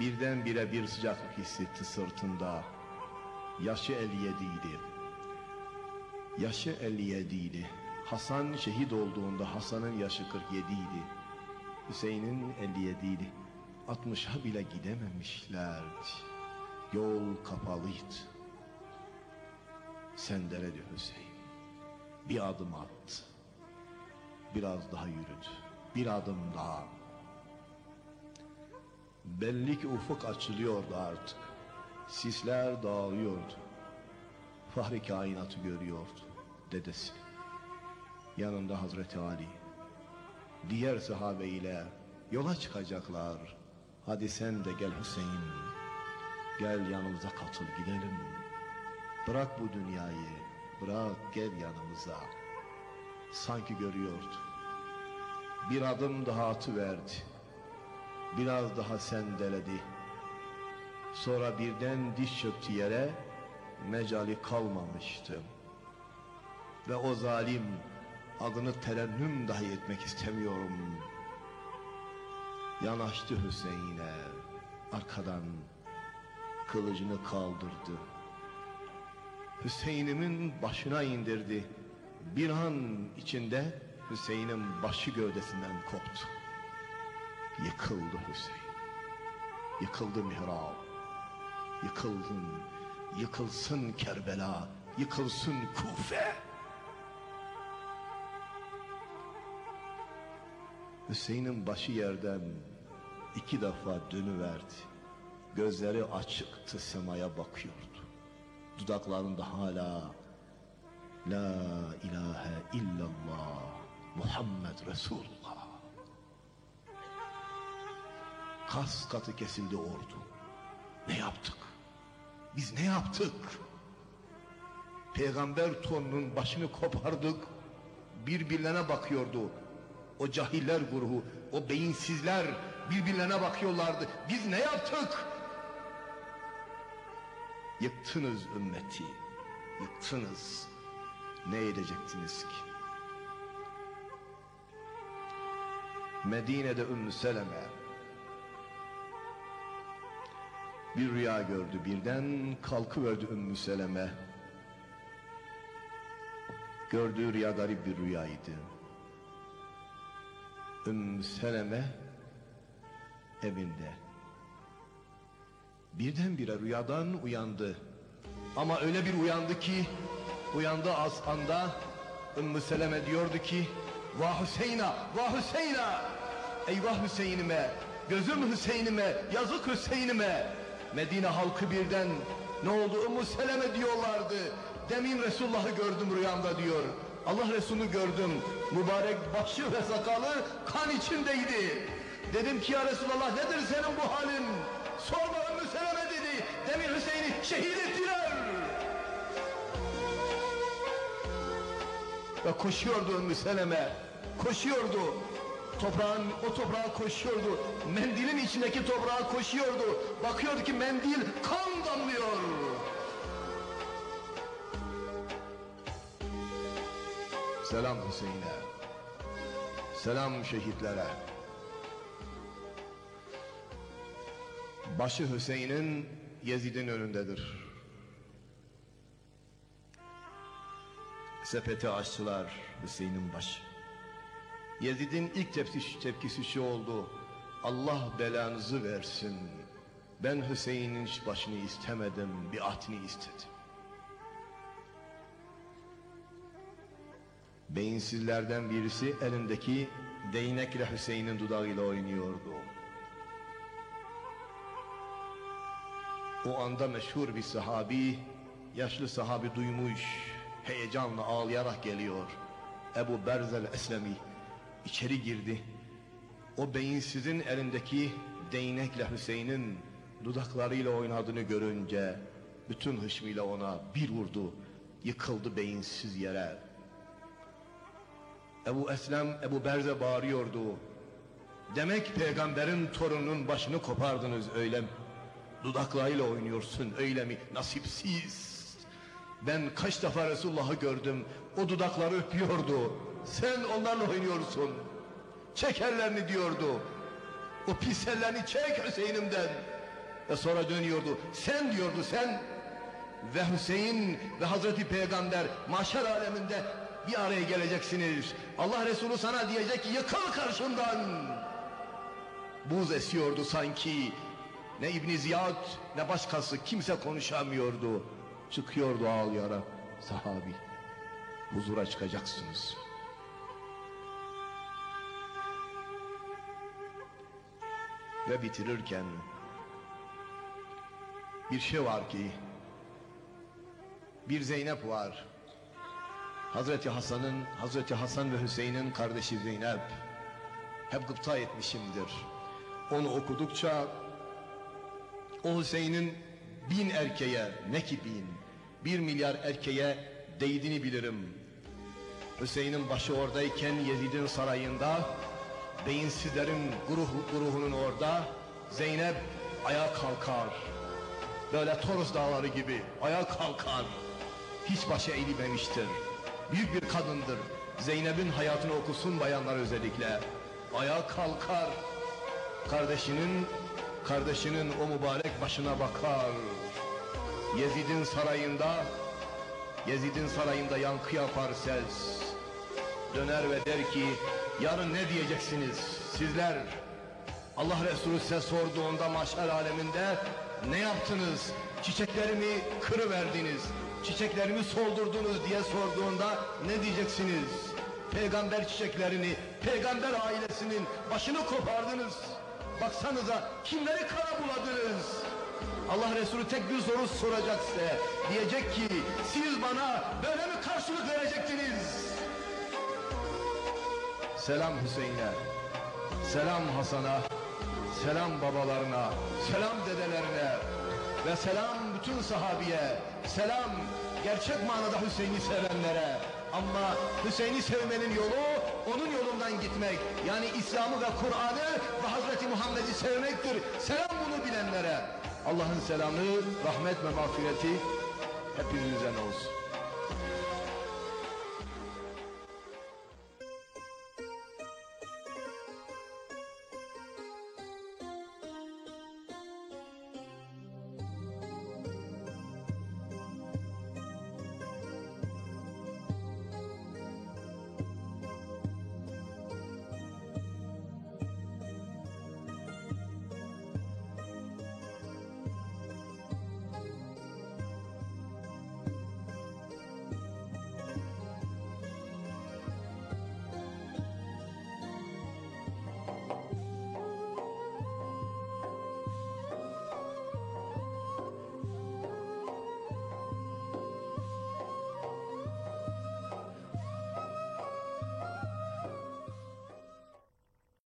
Birdenbire bir sıcaklık hissetti sırtında. Yaşı 57 idi. Yaşı 57 idi. Hasan şehit olduğunda Hasan'ın yaşı 47 idi. Hüseyin'in 57 idi. 60'a bile gidememişlerdi. Yol kapalıydı. Sendeledi Hüseyin. Bir adım attı. Biraz daha yürüdü. Bir adım daha. Belli ki ufuk açılıyordu artık. Sisler dağılıyordu. Fahri kainatı görüyordu. Dedesi. Yanında Hazreti Ali. Diğer sahabe ile yola çıkacaklar. Hadi sen de gel Hüseyin. Gel yanımıza katıl gidelim. Bırak bu dünyayı, bırak gel yanımıza. Sanki görüyordu. Bir adım daha atıverdi. Biraz daha sendeledi. Sonra birden diş çöktü yere, mecali kalmamıştı. Ve o zalim adını terennüm dahi etmek istemiyorum. Yanaştı Hüseyin'e, arkadan kılıcını kaldırdı. Hüseyin'imin başına indirdi. Bir an içinde Hüseyin'in başı gövdesinden koptu. Yıkıldı Hüseyin. Yıkıldı mihrab. Yıkıldın. Yıkılsın Kerbela. Yıkılsın Kufe. Hüseyin'in başı yerden iki defa dönüverdi. Gözleri açıktı semaya bakıyordu. Dudaklarında hala La ilahe illallah Muhammed Resulullah. Kas katı kesildi ordu. Ne yaptık? Biz ne yaptık? Peygamber torunun başını kopardık. Birbirlerine bakıyordu. O cahiller grubu, o beyinsizler birbirlerine bakıyorlardı. Biz ne yaptık? Yıktınız ümmeti. Yıktınız. Ne edecektiniz ki? Medine'de Ümmü Seleme bir rüya gördü birden kalkıverdi Ümmü Seleme gördüğü rüya garip bir rüyaydı Ümmü Seleme evinde. Birdenbire rüyadan uyandı. Ama öyle bir uyandı ki uyandı az anda Ümmü Seleme diyordu ki Vah Hüseyin'a, vah Hüseyin'a! Eyvah Hüseyin'ime, gözüm Hüseyin'ime, yazık Hüseyin'ime! Medine halkı birden ne oldu Ümmü Seleme? diyorlardı. Demin Resulullah'ı gördüm rüyamda diyor Allah Resulü gördüm mübarek başı ve sakalı kan içindeydi Dedim ki ya Resulallah nedir senin bu halin Sorma Ümmü Seleme dedi Demin Hüseyin'i şehit ettiler Ve koşuyordu Ümmü Seleme. Koşuyordu. Toprağın, o toprağa koşuyordu. Mendilin içindeki toprağa koşuyordu. Bakıyordu ki mendil kan damlıyor. Selam Hüseyin'e. Selam şehitlere. Başı Hüseyin'in Yezid'in önündedir. Sepeti açtılar Hüseyin'in başı. Yezid'in ilk tepkisi, tepkisi şu oldu. Allah belanızı versin. Ben Hüseyin'in başını istemedim, biatini istedim. Beyinsizlerden birisi elindeki değnekle Hüseyin'in dudağıyla oynuyordu. O anda meşhur bir sahabi, yaşlı sahabi duymuş, heyecanla ağlayarak geliyor. Ebu Berzel Eslemi içeri girdi. O beyinsizin elindeki değnekle Hüseyin'in dudaklarıyla oynadığını görünce bütün hışmıyla ona bir vurdu. Yıkıldı beyinsiz yere. Ebu Eslem Ebu Berze bağırıyordu. Demek peygamberin torununun başını kopardınız öyle mi? Dudaklarıyla oynuyorsun öyle mi? Nasipsiz. Ben kaç defa Resulullah'ı gördüm. O dudakları öpüyordu. Sen onlarla oynuyorsun. Çek ellerini diyordu. O pis ellerini çek Hüseyin'imden. Ve sonra dönüyordu. Sen diyordu sen. Ve Hüseyin ve Hazreti Peygamber mahşer aleminde bir araya geleceksiniz. Allah Resulü sana diyecek ki yıkıl karşımdan. Buz esiyordu sanki. Ne İbn Ziyad ne başkası kimse konuşamıyordu. Çıkıyordu ağlayarak sahabi. Huzura çıkacaksınız. Ve bitirirken bir şey var ki bir Zeynep var. Hazreti Hasan'ın, Hazreti Hasan ve Hüseyin'in kardeşi Zeynep. Hep gıpta etmişimdir. Onu okudukça o Hüseyin'in bin erkeğe ne ki bin bir milyar erkeğe değdiğini bilirim. Hüseyin'in başı oradayken Yezid'in sarayında, beyinsizlerin gruh, gruhunun orada, Zeynep ayağa kalkar. Böyle Toros dağları gibi ayağa kalkar. Hiç başı eğilmemiştir. Büyük bir kadındır. Zeynep'in hayatını okusun bayanlar özellikle. Ayağa kalkar. Kardeşinin, kardeşinin o mübarek başına bakar. Yezid'in sarayında, Yezid'in sarayında yankı yapar ses. Döner ve der ki, yarın ne diyeceksiniz sizler? Allah Resulü size sorduğunda mahşer aleminde ne yaptınız? Çiçeklerimi kırıverdiniz, çiçeklerimi soldurdunuz diye sorduğunda ne diyeceksiniz? Peygamber çiçeklerini, peygamber ailesinin başını kopardınız. Baksanıza kimleri kara buladınız? Allah Resulü tek bir soru soracak size. Diyecek ki siz bana böyle mi karşılık verecektiniz? Selam Hüseyin'e, selam Hasan'a, selam babalarına, selam dedelerine ve selam bütün sahabiye, selam gerçek manada Hüseyin'i sevenlere. Ama Hüseyin'i sevmenin yolu onun yolundan gitmek. Yani İslam'ı ve Kur'an'ı ve Hazreti Muhammed'i sevmektir. Selam bunu bilenlere. Allah'ın selamı, rahmet ve mağfireti hepinizden olsun.